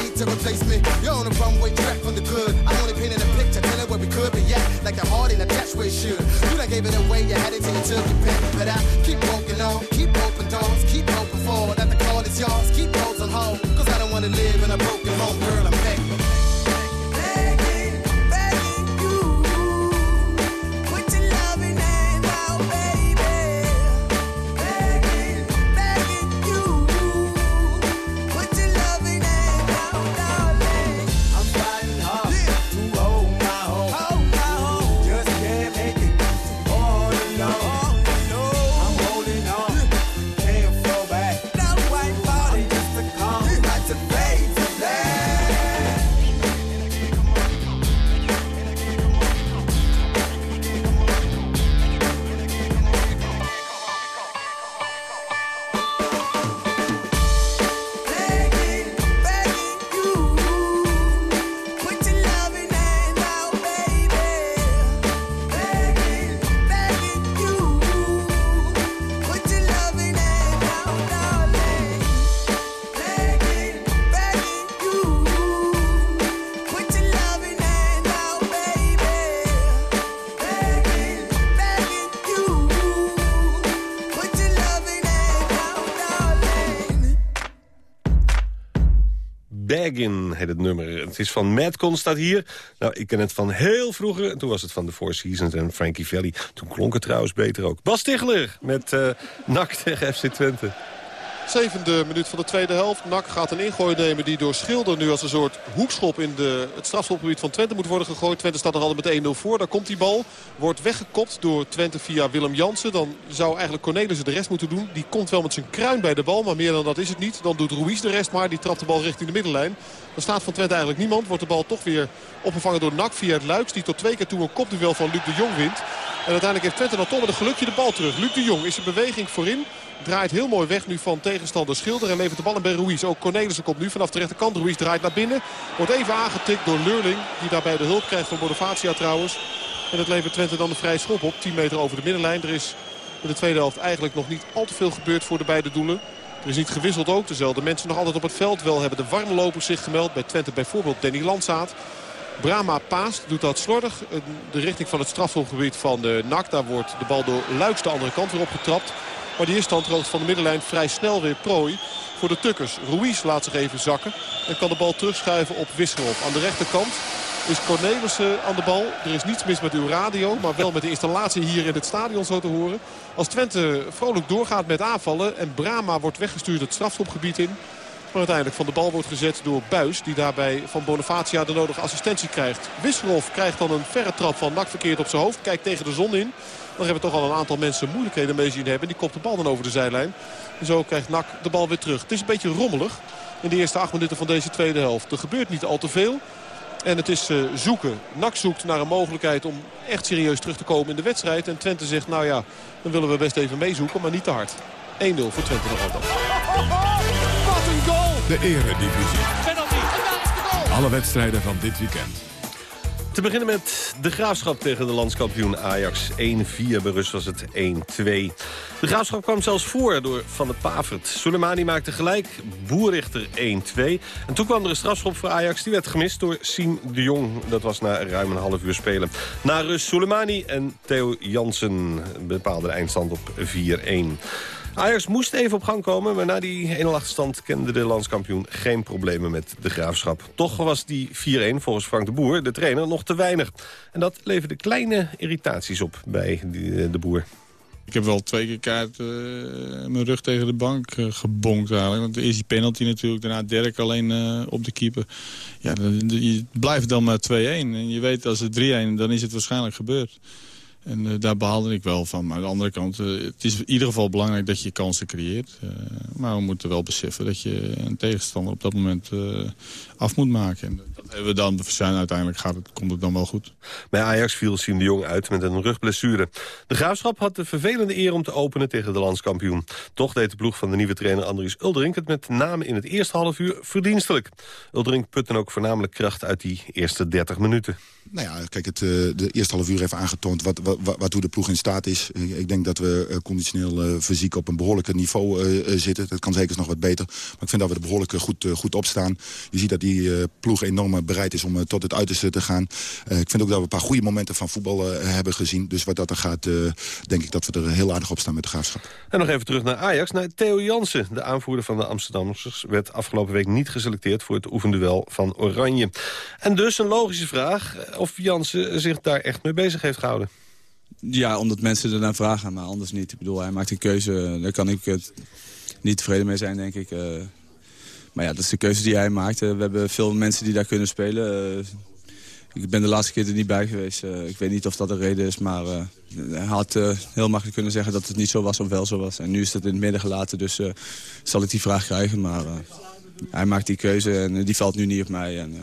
need to replace me? You're on the runway track from the good. I'm only painting a picture, telling where we could be at. Like the heart in a catch where it should. You done gave it away, you had it till you took your pen. But I keep walking on, keep open doors, keep open for that the call is yours. Keep those on hold, cause I don't wanna live in a broken home, girl. I'm begging. Heet het nummer. Het is van Madcon, staat hier. Nou, ik ken het van heel vroeger. En toen was het van The Four Seasons en Frankie Valli. Toen klonk het trouwens beter ook. Bas Tichler met NAC tegen FC Twente. Zevende minuut van de tweede helft. Nak gaat een ingooi nemen die door Schilder nu als een soort hoekschop in de, het strafschopgebied van Twente moet worden gegooid. Twente staat er altijd met 1-0 voor. Daar komt die bal. Wordt weggekopt door Twente via Willem Jansen. Dan zou eigenlijk Cornelissen de rest moeten doen. Die komt wel met zijn kruin bij de bal, maar meer dan dat is het niet. Dan doet Ruiz de rest maar. Die trapt de bal richting de middenlijn. Dan staat van Twente eigenlijk niemand. Wordt de bal toch weer opgevangen door Nak via het Luiks. Die tot twee keer toe een kopduel van Luc de Jong wint. En uiteindelijk heeft Twente dan toch met een gelukje de bal terug. Luc de Jong is een beweging voorin. Draait heel mooi weg nu van tegenstander Schilder. En levert de bal bij Ruiz. Ook Cornelissen komt nu vanaf de rechterkant. Ruiz draait naar binnen. Wordt even aangetikt door Leurling. Die daarbij de hulp krijgt van Bonavacia trouwens. En dat levert Twente dan een vrij schop op. 10 meter over de middenlijn. Er is in de tweede helft eigenlijk nog niet al te veel gebeurd voor de beide doelen. Er is niet gewisseld ook. Dezelfde mensen nog altijd op het veld. Wel hebben de warme lopers zich gemeld. Bij Twente bijvoorbeeld Danny Landsaat. Brama paast, doet dat slordig. De richting van het strafschopgebied van de NAC. Daar wordt de bal door Luiks de andere kant weer opgetrapt. Maar die is van de middenlijn vrij snel weer prooi voor de Tukkers. Ruiz laat zich even zakken en kan de bal terugschuiven op Wisgerhof. Aan de rechterkant is Cornelissen aan de bal. Er is niets mis met uw radio, maar wel met de installatie hier in het stadion zo te horen. Als Twente vrolijk doorgaat met aanvallen en Brama wordt weggestuurd het strafschopgebied in... Maar uiteindelijk van de bal wordt gezet door Buis. Die daarbij van Bonavacia de nodige assistentie krijgt. Wisselhof krijgt dan een verre trap van Nak verkeerd op zijn hoofd. Kijkt tegen de zon in. Dan hebben toch al een aantal mensen moeilijkheden mee zien hebben. Die kopt de bal dan over de zijlijn. En zo krijgt Nak de bal weer terug. Het is een beetje rommelig in de eerste acht minuten van deze tweede helft. Er gebeurt niet al te veel. En het is eh, zoeken. Nak zoekt naar een mogelijkheid om echt serieus terug te komen in de wedstrijd. En Twente zegt, nou ja, dan willen we best even meezoeken, maar niet te hard. 1-0 voor Twente nog altijd. Wat een goal! De Eredivisie. Penalty. En daar is de goal. Alle wedstrijden van dit weekend. Te beginnen met de Graafschap tegen de landskampioen Ajax. 1-4 bij rust was het 1-2. De Graafschap kwam zelfs voor door Van de Pavert. Soleimani maakte gelijk, Boerrichter 1-2. En toen kwam er een strafschop voor Ajax. Die werd gemist door Siem de Jong. Dat was na ruim een half uur spelen. Na rust Soleimani en Theo Jansen bepaalden de eindstand op 4-1. Ajax moest even op gang komen, maar na die 1-0 achterstand kende de landskampioen geen problemen met de graafschap. Toch was die 4-1 volgens Frank de Boer, de trainer, nog te weinig. En dat leverde kleine irritaties op bij de Boer. Ik heb wel twee keer kaart eh, mijn rug tegen de bank eh, gebonkt eigenlijk. Want eerst die penalty natuurlijk, daarna Dirk alleen eh, op de keeper. Ja, je blijft dan maar 2-1. En je weet als het 3-1, dan is het waarschijnlijk gebeurd. En eh, daar behaalde ik wel van. Maar aan de andere kant, eh, het is in ieder geval belangrijk dat je kansen creëert. Eh, maar we moeten wel beseffen dat je een tegenstander op dat moment af moet maken. En dat hebben we dan. Uiteindelijk gaat het, komt het dan wel goed. Bij Ajax viel Siem de Jong uit met een rugblessure. De Graafschap had de vervelende eer om te openen tegen de landskampioen. Toch deed de ploeg van de nieuwe trainer Andries Uldering het met name in het eerste half uur verdienstelijk. Uldering put dan ook voornamelijk kracht uit die eerste 30 minuten. Nou ja, kijk, het, eh, de eerste half uur heeft aangetoond wat, wat, de ploeg in staat is. Ik, denk dat we eh, conditioneel eh, fysiek op een behoorlijke niveau zitten. Dat kan zeker nog wat beter. Maar ik vind dat we er behoorlijk eh, goed, goed op staan. Je ziet dat die ploeg enorm bereid is om tot het uiterste te gaan. Ik vind ook dat we een paar goede momenten van voetbal hebben gezien. Dus wat dat er gaat, denk ik dat we er heel aardig op staan met de graafschap. En nog even terug naar Ajax. Naar Theo Jansen, de aanvoerder van de Amsterdammers... werd afgelopen week niet geselecteerd voor het oefenduel van Oranje. En dus een logische vraag of Jansen zich daar echt mee bezig heeft gehouden. Ja, omdat mensen ernaar vragen, maar anders niet. Ik bedoel, hij maakt een keuze, daar kan ik het niet tevreden mee zijn, denk ik. Eh, maar ja, dat is de keuze die hij maakt. Eh, we hebben veel mensen die daar kunnen spelen. Eh, ik ben de laatste keer er niet bij geweest. Ik weet niet of dat de reden is, maar hij had heel makkelijk kunnen zeggen dat het niet zo was of wel zo was. En nu is het in het midden gelaten, dus zal ik die vraag krijgen. Maar hij maakt die keuze en die valt nu niet op mij. En,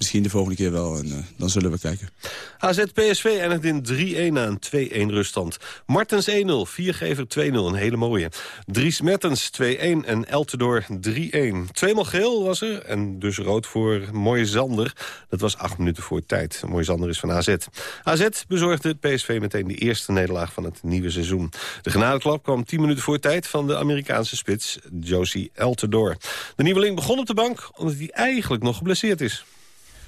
misschien de volgende keer wel en eh, dan zullen we kijken. AZ PSV eindigt in 3-1 na een 2-1 ruststand. Martens 1-0, Viergever 2-0, een hele mooie. Dries Mertens 2-1 en Eltendoor 3-1. Tweemaal geel was er en dus rood voor Mooi Zander. Dat was acht minuten voor tijd. Mooi Zander is van AZ. AZ bezorgde PSV meteen de eerste nederlaag van het nieuwe seizoen. De genadeklap kwam 10 minuten voor tijd van de Amerikaanse spits Josie Eltendoor. De nieuweling begon op de bank omdat hij eigenlijk nog geblesseerd is.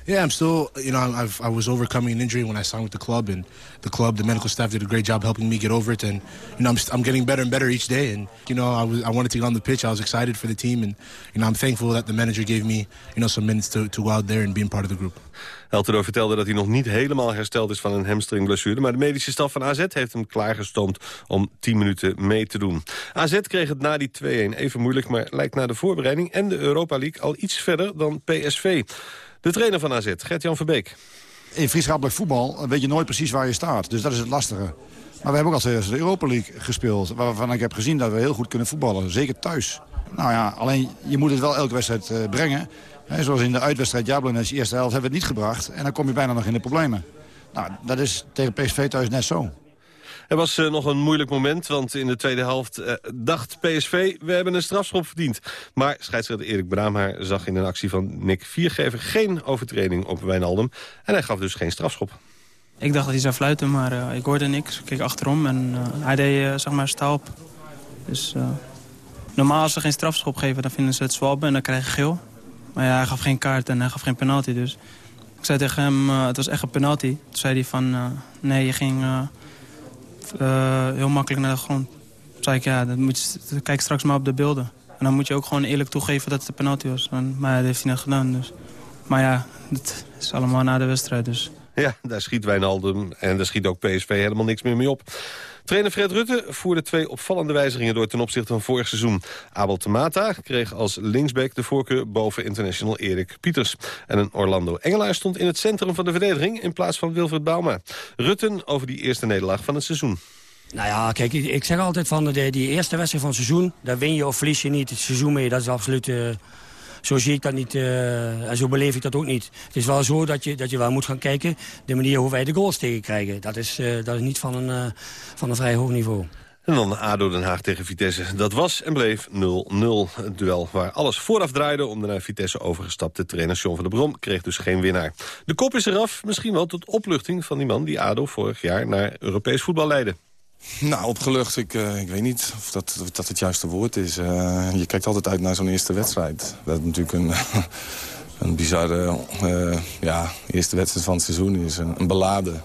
Yeah, I'm still, you know, I've, I was overcoming an injury when I signed with the club, and the club, the medical staff did a great job helping me get over it. And you know, I'm, I'm getting better and better each day. And you know, I was, I wanted to get on the pitch. I was excited for the team, and you know, I'm thankful that the manager gave me, you know, some minutes to, to go out there and be a part of the group. Vertelde dat hij nog niet helemaal hersteld is van een hamstringblessure. Maar de medische staf van AZ heeft hem klaargestoomd om 10 minuten mee te doen. AZ kreeg het na die 2-1 even moeilijk, maar lijkt na de voorbereiding en de Europa League al iets verder dan PSV. De trainer van AZ, Gert-Jan Verbeek. In vriendschappelijk voetbal weet je nooit precies waar je staat. Dus dat is het lastige. Maar we hebben ook al de Europa League gespeeld. Waarvan ik heb gezien dat we heel goed kunnen voetballen. Zeker thuis. Nou ja, alleen je moet het wel elke wedstrijd eh, brengen. Zoals in de uitwedstrijd Jablonec, eerste helft hebben we het niet gebracht. En dan kom je bijna nog in de problemen. Nou, dat is tegen PSV thuis net zo. Er was eh, nog een moeilijk moment, want in de tweede helft eh, dacht PSV... we hebben een strafschop verdiend. Maar scheidsrechter Erik Braamhaar zag in een actie van Nick Viergever... geen overtreding op Wijnaldum en hij gaf dus geen strafschop. Ik dacht dat hij zou fluiten, maar eh, ik hoorde niks. Ik keek achterom en hij deed zeg maar staal op. Dus normaal als ze geen strafschop geven, dan vinden ze het zwalben en dan krijg je geel. Maar ja, hij gaf geen kaart en hij gaf geen penalty, dus... Ik zei tegen hem, het was echt een penalty. Toen zei hij van, nee, je ging eh, heel makkelijk naar de grond. Toen zei ik, ja, dat moet je, kijk straks maar op de beelden. En dan moet je ook gewoon eerlijk toegeven dat het een penalty was. Maar dat heeft hij net gedaan, dus... Maar ja, het is allemaal na de wedstrijd, dus... Ja, daar schiet Wijnaldum en daar schiet ook PSV helemaal niks meer mee op. Trainer Fred Rutte voerde twee opvallende wijzigingen door ten opzichte van vorig seizoen. Abel Temata kreeg als linksback de voorkeur boven international Erik Pieters. En een Orlando Engelaar stond in het centrum van de verdediging in plaats van Wilfred Bauma. Rutten over die eerste nederlaag van het seizoen. Nou ja, kijk, ik, zeg altijd van de, die eerste wedstrijd van het seizoen... daar win je of verlies je niet het seizoen mee. Dat is absoluut... eh, zo zie ik dat niet eh, en zo beleef ik dat ook niet. Het is wel zo dat je, dat je wel moet gaan kijken... de manier hoe wij de goals tegen krijgen. Dat is, eh, dat is niet van een, eh, van een vrij hoog niveau. En dan ADO Den Haag tegen Vitesse. Dat was en bleef 0-0. Het duel waar alles vooraf draaide om de naar Vitesse overgestapte trainer John van der Brom kreeg dus geen winnaar. De kop is eraf, misschien wel tot opluchting van die man die ADO vorig jaar naar Europees voetbal leidde. Nou, opgelucht, ik, eh, ik weet niet of dat, dat het juiste woord is. Eh, je kijkt altijd uit naar zo'n eerste wedstrijd. Dat is natuurlijk een, een bizarre eh, ja, eerste wedstrijd van het seizoen is. Een, een beladen.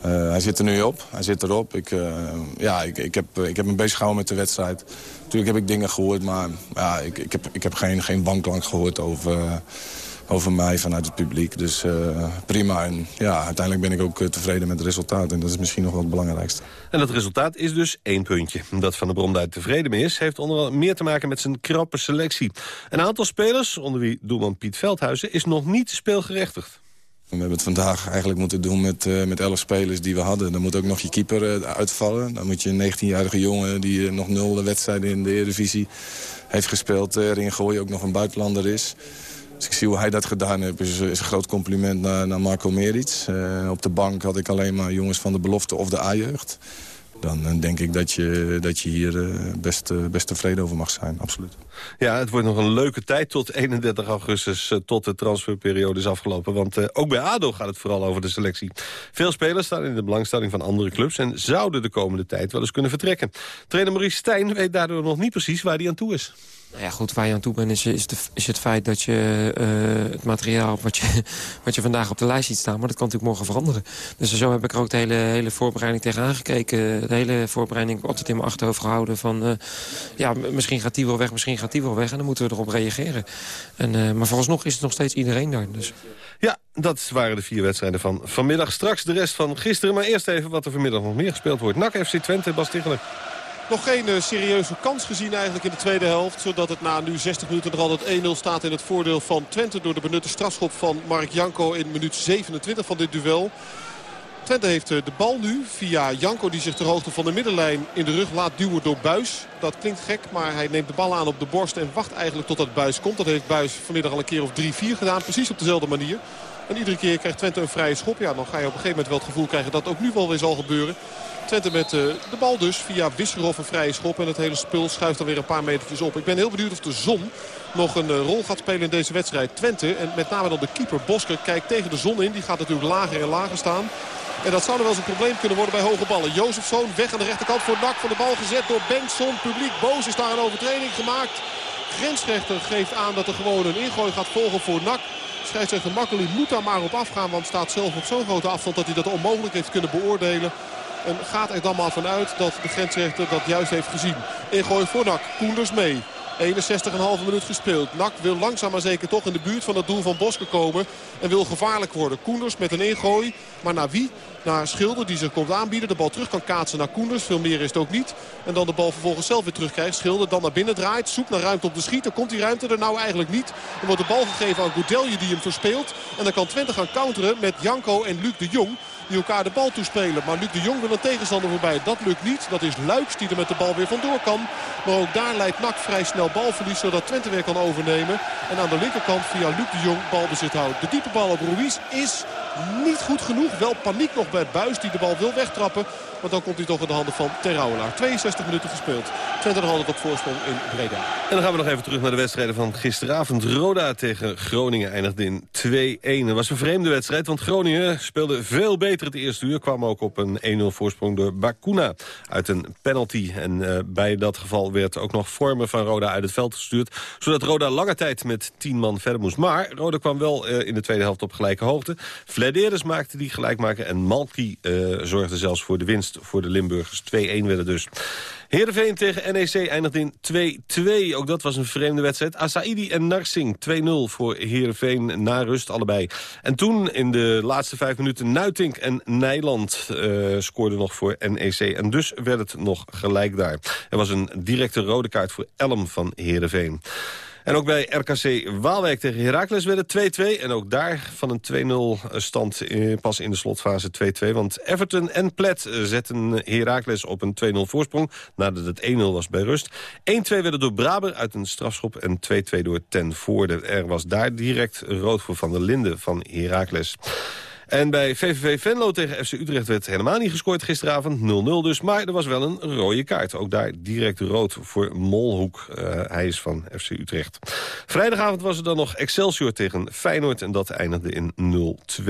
Hij zit er nu op, hij zit erop. Ik, ja, ik, ik, heb, ik heb me bezig gehouden met de wedstrijd. Natuurlijk heb ik dingen gehoord, maar ja, ik, ik heb, ik heb geen, geen wanklank gehoord over over mij vanuit het publiek. Dus eh, prima. En ja, uiteindelijk ben ik ook eh, tevreden met het resultaat. En dat is misschien nog wel het belangrijkste. En dat resultaat is dus één puntje. Dat Van der Brom daar tevreden mee is... heeft onder meer te maken met zijn krappe selectie. Een aantal spelers, onder wie doelman Piet Veldhuizen... is nog niet speelgerechtigd. We hebben het vandaag eigenlijk moeten doen met, eh, met elf spelers die we hadden. Dan moet ook nog je keeper uitvallen. Dan moet je een 19-jarige jongen die nog nul wedstrijden in de Eredivisie heeft gespeeld... erin gooien, ook nog een buitenlander is. Dus ik zie hoe hij dat gedaan heeft. Is, is een groot compliment naar, naar Marco Merits. Eh, op de bank had ik alleen maar jongens van de belofte of de A-jeugd. Dan denk ik dat je, dat je hier eh, best, eh, best tevreden over mag zijn, absoluut. Ja, het wordt nog een leuke tijd tot 31 augustus... eh, tot de transferperiode is afgelopen. Want eh, ook bij ADO gaat het vooral over de selectie. Veel spelers staan in de belangstelling van andere clubs... en zouden de komende tijd wel eens kunnen vertrekken. Trainer Maurice Stijn weet daardoor nog niet precies waar hij aan toe is. Nou ja, goed, waar je aan toe bent is, is, het feit dat je eh, het materiaal wat je, wat je vandaag op de lijst ziet staan... maar dat kan natuurlijk morgen veranderen. Dus zo heb ik er ook de hele, hele voorbereiding tegenaan gekeken. De hele voorbereiding altijd in mijn achterhoofd gehouden van... ja, misschien gaat die wel weg, misschien gaat die wel weg... en dan moeten we erop reageren. En, eh, maar vooralsnog is het nog steeds iedereen daar. Dus. Ja, dat waren de vier wedstrijden van vanmiddag. Straks de rest van gisteren. Maar eerst even wat er vanmiddag nog meer gespeeld wordt. NAC FC Twente, Bas Tichelen. Nog geen eh, serieuze kans gezien eigenlijk in de tweede helft. Zodat het na nu 60 minuten nog altijd 1-0 staat in het voordeel van Twente. Door de benutte strafschop van Mark Janko in minuut 27 van dit duel. Twente heeft eh, de bal nu via Janko die zich ter hoogte van de middenlijn in de rug laat duwen door Buis. Dat klinkt gek, maar hij neemt de bal aan op de borst en wacht eigenlijk totdat Buis komt. Dat heeft Buis vanmiddag al een keer of 3-4 gedaan, precies op dezelfde manier. En iedere keer krijgt Twente een vrije schop. Ja, dan ga je op een gegeven moment wel het gevoel krijgen dat ook nu wel weer zal gebeuren. Twente met eh, de bal dus via Wisserov een vrije schop. En het hele spul schuift dan weer een paar metertjes op. Ik ben heel benieuwd of de zon nog een eh, rol gaat spelen in deze wedstrijd. Twente en met name dan de keeper Bosker kijkt tegen de zon in. Die gaat natuurlijk lager en lager staan. En dat zou er wel eens een probleem kunnen worden bij hoge ballen. Jozefzoon weg aan de rechterkant voor Nak. Van de bal gezet door Bengtson. Publiek boos is daar een overtreding gemaakt. Grensrechter geeft aan dat er gewoon een ingooi gaat volgen voor Nak. Scheidsrechter Makkeli moet daar maar op afgaan. Want staat zelf op zo'n grote afstand dat hij dat onmogelijk heeft kunnen beoordelen. En gaat er dan maar vanuit dat de grensrechter dat juist heeft gezien. Ingooi voor Nak. Koenders mee. 61,5 minuut gespeeld. Nak wil langzaam maar zeker toch in de buurt van het doel van Bosker komen. En wil gevaarlijk worden. Koenders met een ingooi. Maar naar wie? Naar Schilder die zich komt aanbieden. De bal terug kan kaatsen naar Koenders. Veel meer is het ook niet. En dan de bal vervolgens zelf weer terugkrijgt. Schilder dan naar binnen draait. Zoekt naar ruimte op de schieter. Komt die ruimte er nou eigenlijk niet. Dan wordt de bal gegeven aan Goudelje die hem verspeelt. En dan kan Twente gaan counteren met Janko en Luc de Jong die elkaar de bal toespelen. Maar Luc de Jong wil een tegenstander voorbij. Dat lukt niet. Dat is Luiks die er met de bal weer vandoor kan. Maar ook daar leidt NAC vrij snel balverlies zodat Twente weer kan overnemen. En aan de linkerkant via Luc de Jong balbezit houdt. De diepe bal op Ruiz is niet goed genoeg. Wel paniek nog bij Buis die de bal wil wegtrappen. Maar dan komt hij toch in de handen van Terrouwelaar. 62 minuten gespeeld. Twente nog altijd op voorsprong in Breda. En dan gaan we nog even terug naar de wedstrijden van gisteravond. Roda tegen Groningen eindigde in 2-1. Dat was een vreemde wedstrijd, want Groningen speelde veel beter het eerste uur. Kwam ook op een 1-0 voorsprong door Bakuna uit een penalty. En eh, bij dat geval werd ook nog vormen van Roda uit het veld gestuurd. Zodat Roda lange tijd met 10 man verder moest. Maar Roda kwam wel eh, in de tweede helft op gelijke hoogte. Flederis maakte die gelijkmaker en Malki eh, zorgde zelfs voor de winst voor de Limburgers. 2-1 werden dus. Heerenveen tegen NEC eindigt in 2-2. Ook dat was een vreemde wedstrijd. Asaidi en Narsing 2-0 voor Heerenveen na rust allebei. En toen in de laatste vijf minuten Nuitink en Nijland uh, scoorden nog voor NEC. En dus werd het nog gelijk daar. Er was een directe rode kaart voor Elm van Heerenveen. En ook bij RKC Waalwijk tegen Heracles werd het 2-2. En ook daar van een 2-0 stand pas in de slotfase 2-2. Want Everton en Plet zetten Heracles op een 2-0 voorsprong... nadat het 1-0 was bij rust. 1-2 werden door Braber uit een strafschop en 2-2 door Ten Voorde. Er was daar direct rood voor Van der Linden van Heracles. En bij VVV Venlo tegen FC Utrecht werd helemaal niet gescoord gisteravond. 0-0 dus, maar er was wel een rode kaart. Ook daar direct rood voor Molhoek. Uh, hij is van FC Utrecht. Vrijdagavond was er dan nog Excelsior tegen Feyenoord... en dat eindigde in 0-2.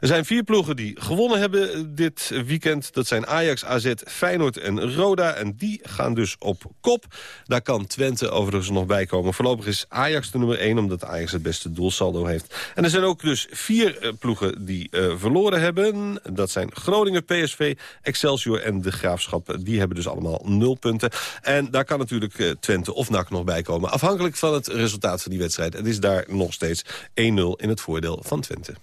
Er zijn vier ploegen die gewonnen hebben dit weekend. Dat zijn Ajax, AZ, Feyenoord en Roda. En die gaan dus op kop. Daar kan Twente overigens nog bij komen. Voorlopig is Ajax de nummer 1, omdat Ajax het beste doelsaldo heeft. En er zijn ook dus vier uh, ploegen die die uh, verloren hebben. Dat zijn Groningen, PSV, Excelsior en de Graafschap. Die hebben dus allemaal nul punten. En daar kan natuurlijk uh, Twente of NAC nog bij komen. Afhankelijk van het resultaat van die wedstrijd. Het is daar nog steeds 1-0 in het voordeel van Twente.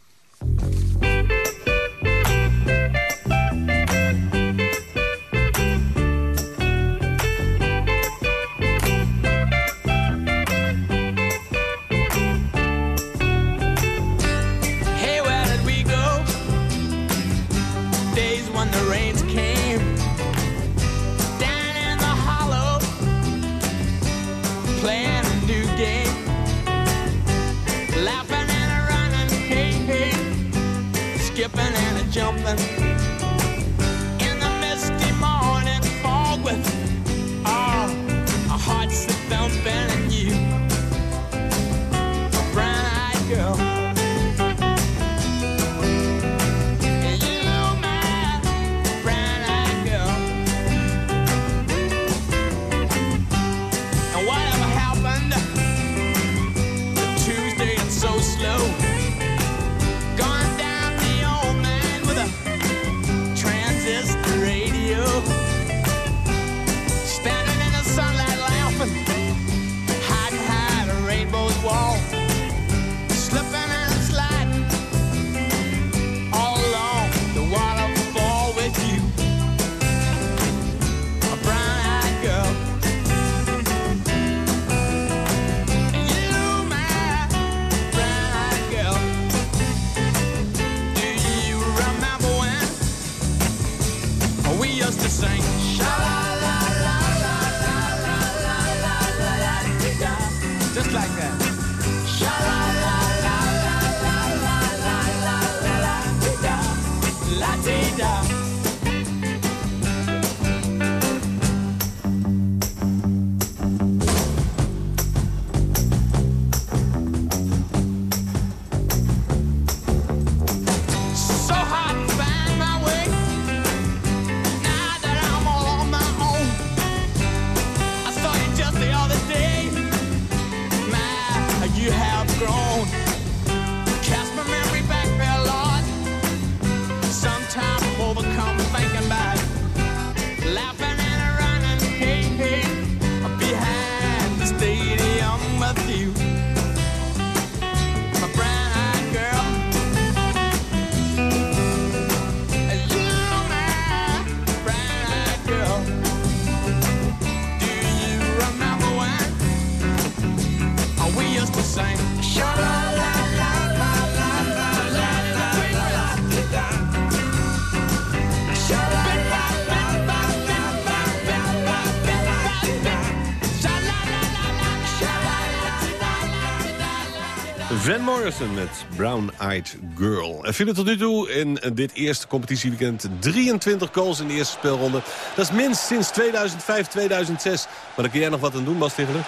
Van Morrison met Brown Eyed Girl. En vielen tot nu toe in dit eerste competitieweekend 23 goals in de eerste speelronde. Dat is minst sinds 2005, 2006. Maar daar kun jij nog wat aan doen, Bas Tichelen?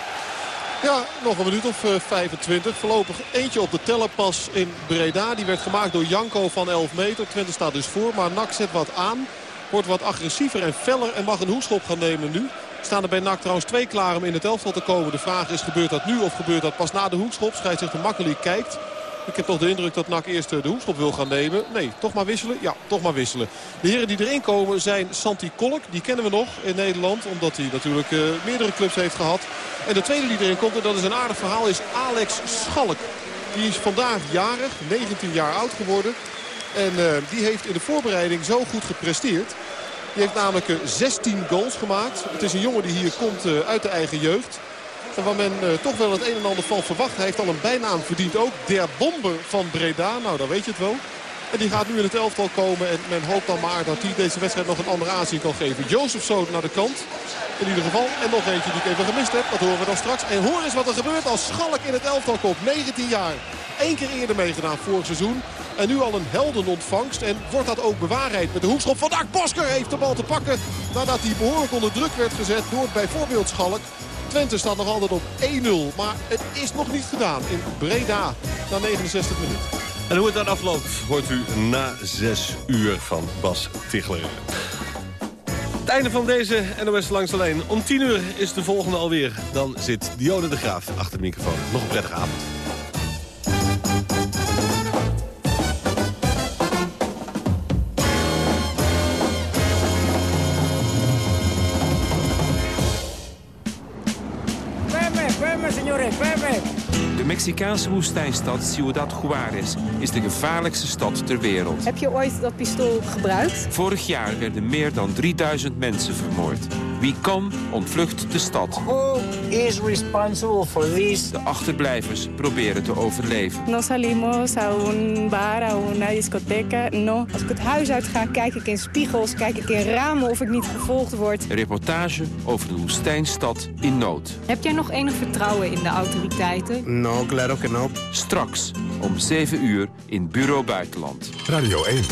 Ja, nog een minuut of eh, 25. Voorlopig eentje op de tellerpas in Breda. Die werd gemaakt door Janko van 11 meter. Twente staat dus voor, maar NAC zet wat aan. Wordt wat agressiever en feller en mag een hoekschop gaan nemen nu. Staan er bij NAC trouwens twee klaar om in het elftal te komen. De vraag is, gebeurt dat nu of gebeurt dat pas na de hoekschop? Scheidsrechter Makkeli kijkt. Ik heb toch de indruk dat NAC eerst eh, de hoekschop wil gaan nemen. Nee, toch maar wisselen? Ja, toch maar wisselen. De heren die erin komen zijn Santi Kolk. Die kennen we nog in Nederland. Omdat hij natuurlijk eh, meerdere clubs heeft gehad. En de tweede die erin komt, en dat is een aardig verhaal, is Alex Schalk. Die is vandaag jarig, 19 jaar oud geworden. En eh, die heeft in de voorbereiding zo goed gepresteerd. Die heeft namelijk eh, 16 goals gemaakt. Het is een jongen die hier komt eh, uit de eigen jeugd. En waar men eh, toch wel het een en ander van verwacht. Hij heeft al een bijnaam verdiend ook. Der Bomber van Breda. Nou, dan weet je het wel. En die gaat nu in het elftal komen. En men hoopt dan maar dat hij deze wedstrijd nog een andere aanzien kan geven. Jozef zo naar de kant. In ieder geval. En nog eentje die ik even gemist heb. Dat horen we dan straks. En hoor eens wat er gebeurt als Schalk in het elftal komt. 19 jaar. Eén keer eerder meegedaan vorig seizoen. En nu al een heldenontvangst. En wordt dat ook bewaarheid met de hoekschop van Dak Bosker heeft de bal te pakken. Nadat hij behoorlijk onder druk werd gezet door bijvoorbeeld Schalk. Twente staat nog altijd op 1-0. Maar het is nog niet gedaan in Breda na 69 minuten. En hoe het dan afloopt, hoort u na 6 uur van Bas Tichler. Het einde van deze NOS Langs Lijn. Om 10 uur is de volgende alweer. Dan zit Dione de Graaf achter de microfoon. Nog een prettige avond. Mexicaanse woestijnstad Ciudad Juárez is de gevaarlijkste stad ter wereld. Heb je ooit dat pistool gebruikt? Vorig jaar werden meer dan 3000 mensen vermoord. Wie kan, ontvlucht de stad. Who is responsible for this? De achterblijvers proberen te overleven. No salimos a un bar, a una discoteca, no. Als ik het huis uit ga, kijk ik in spiegels, kijk ik in ramen of ik niet gevolgd word. Een reportage over de woestijnstad in nood. Heb jij nog enig vertrouwen in de autoriteiten? No, claro que no. Straks om 7 uur in Bureau Buitenland. Radio 1.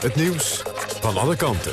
Het nieuws van alle kanten.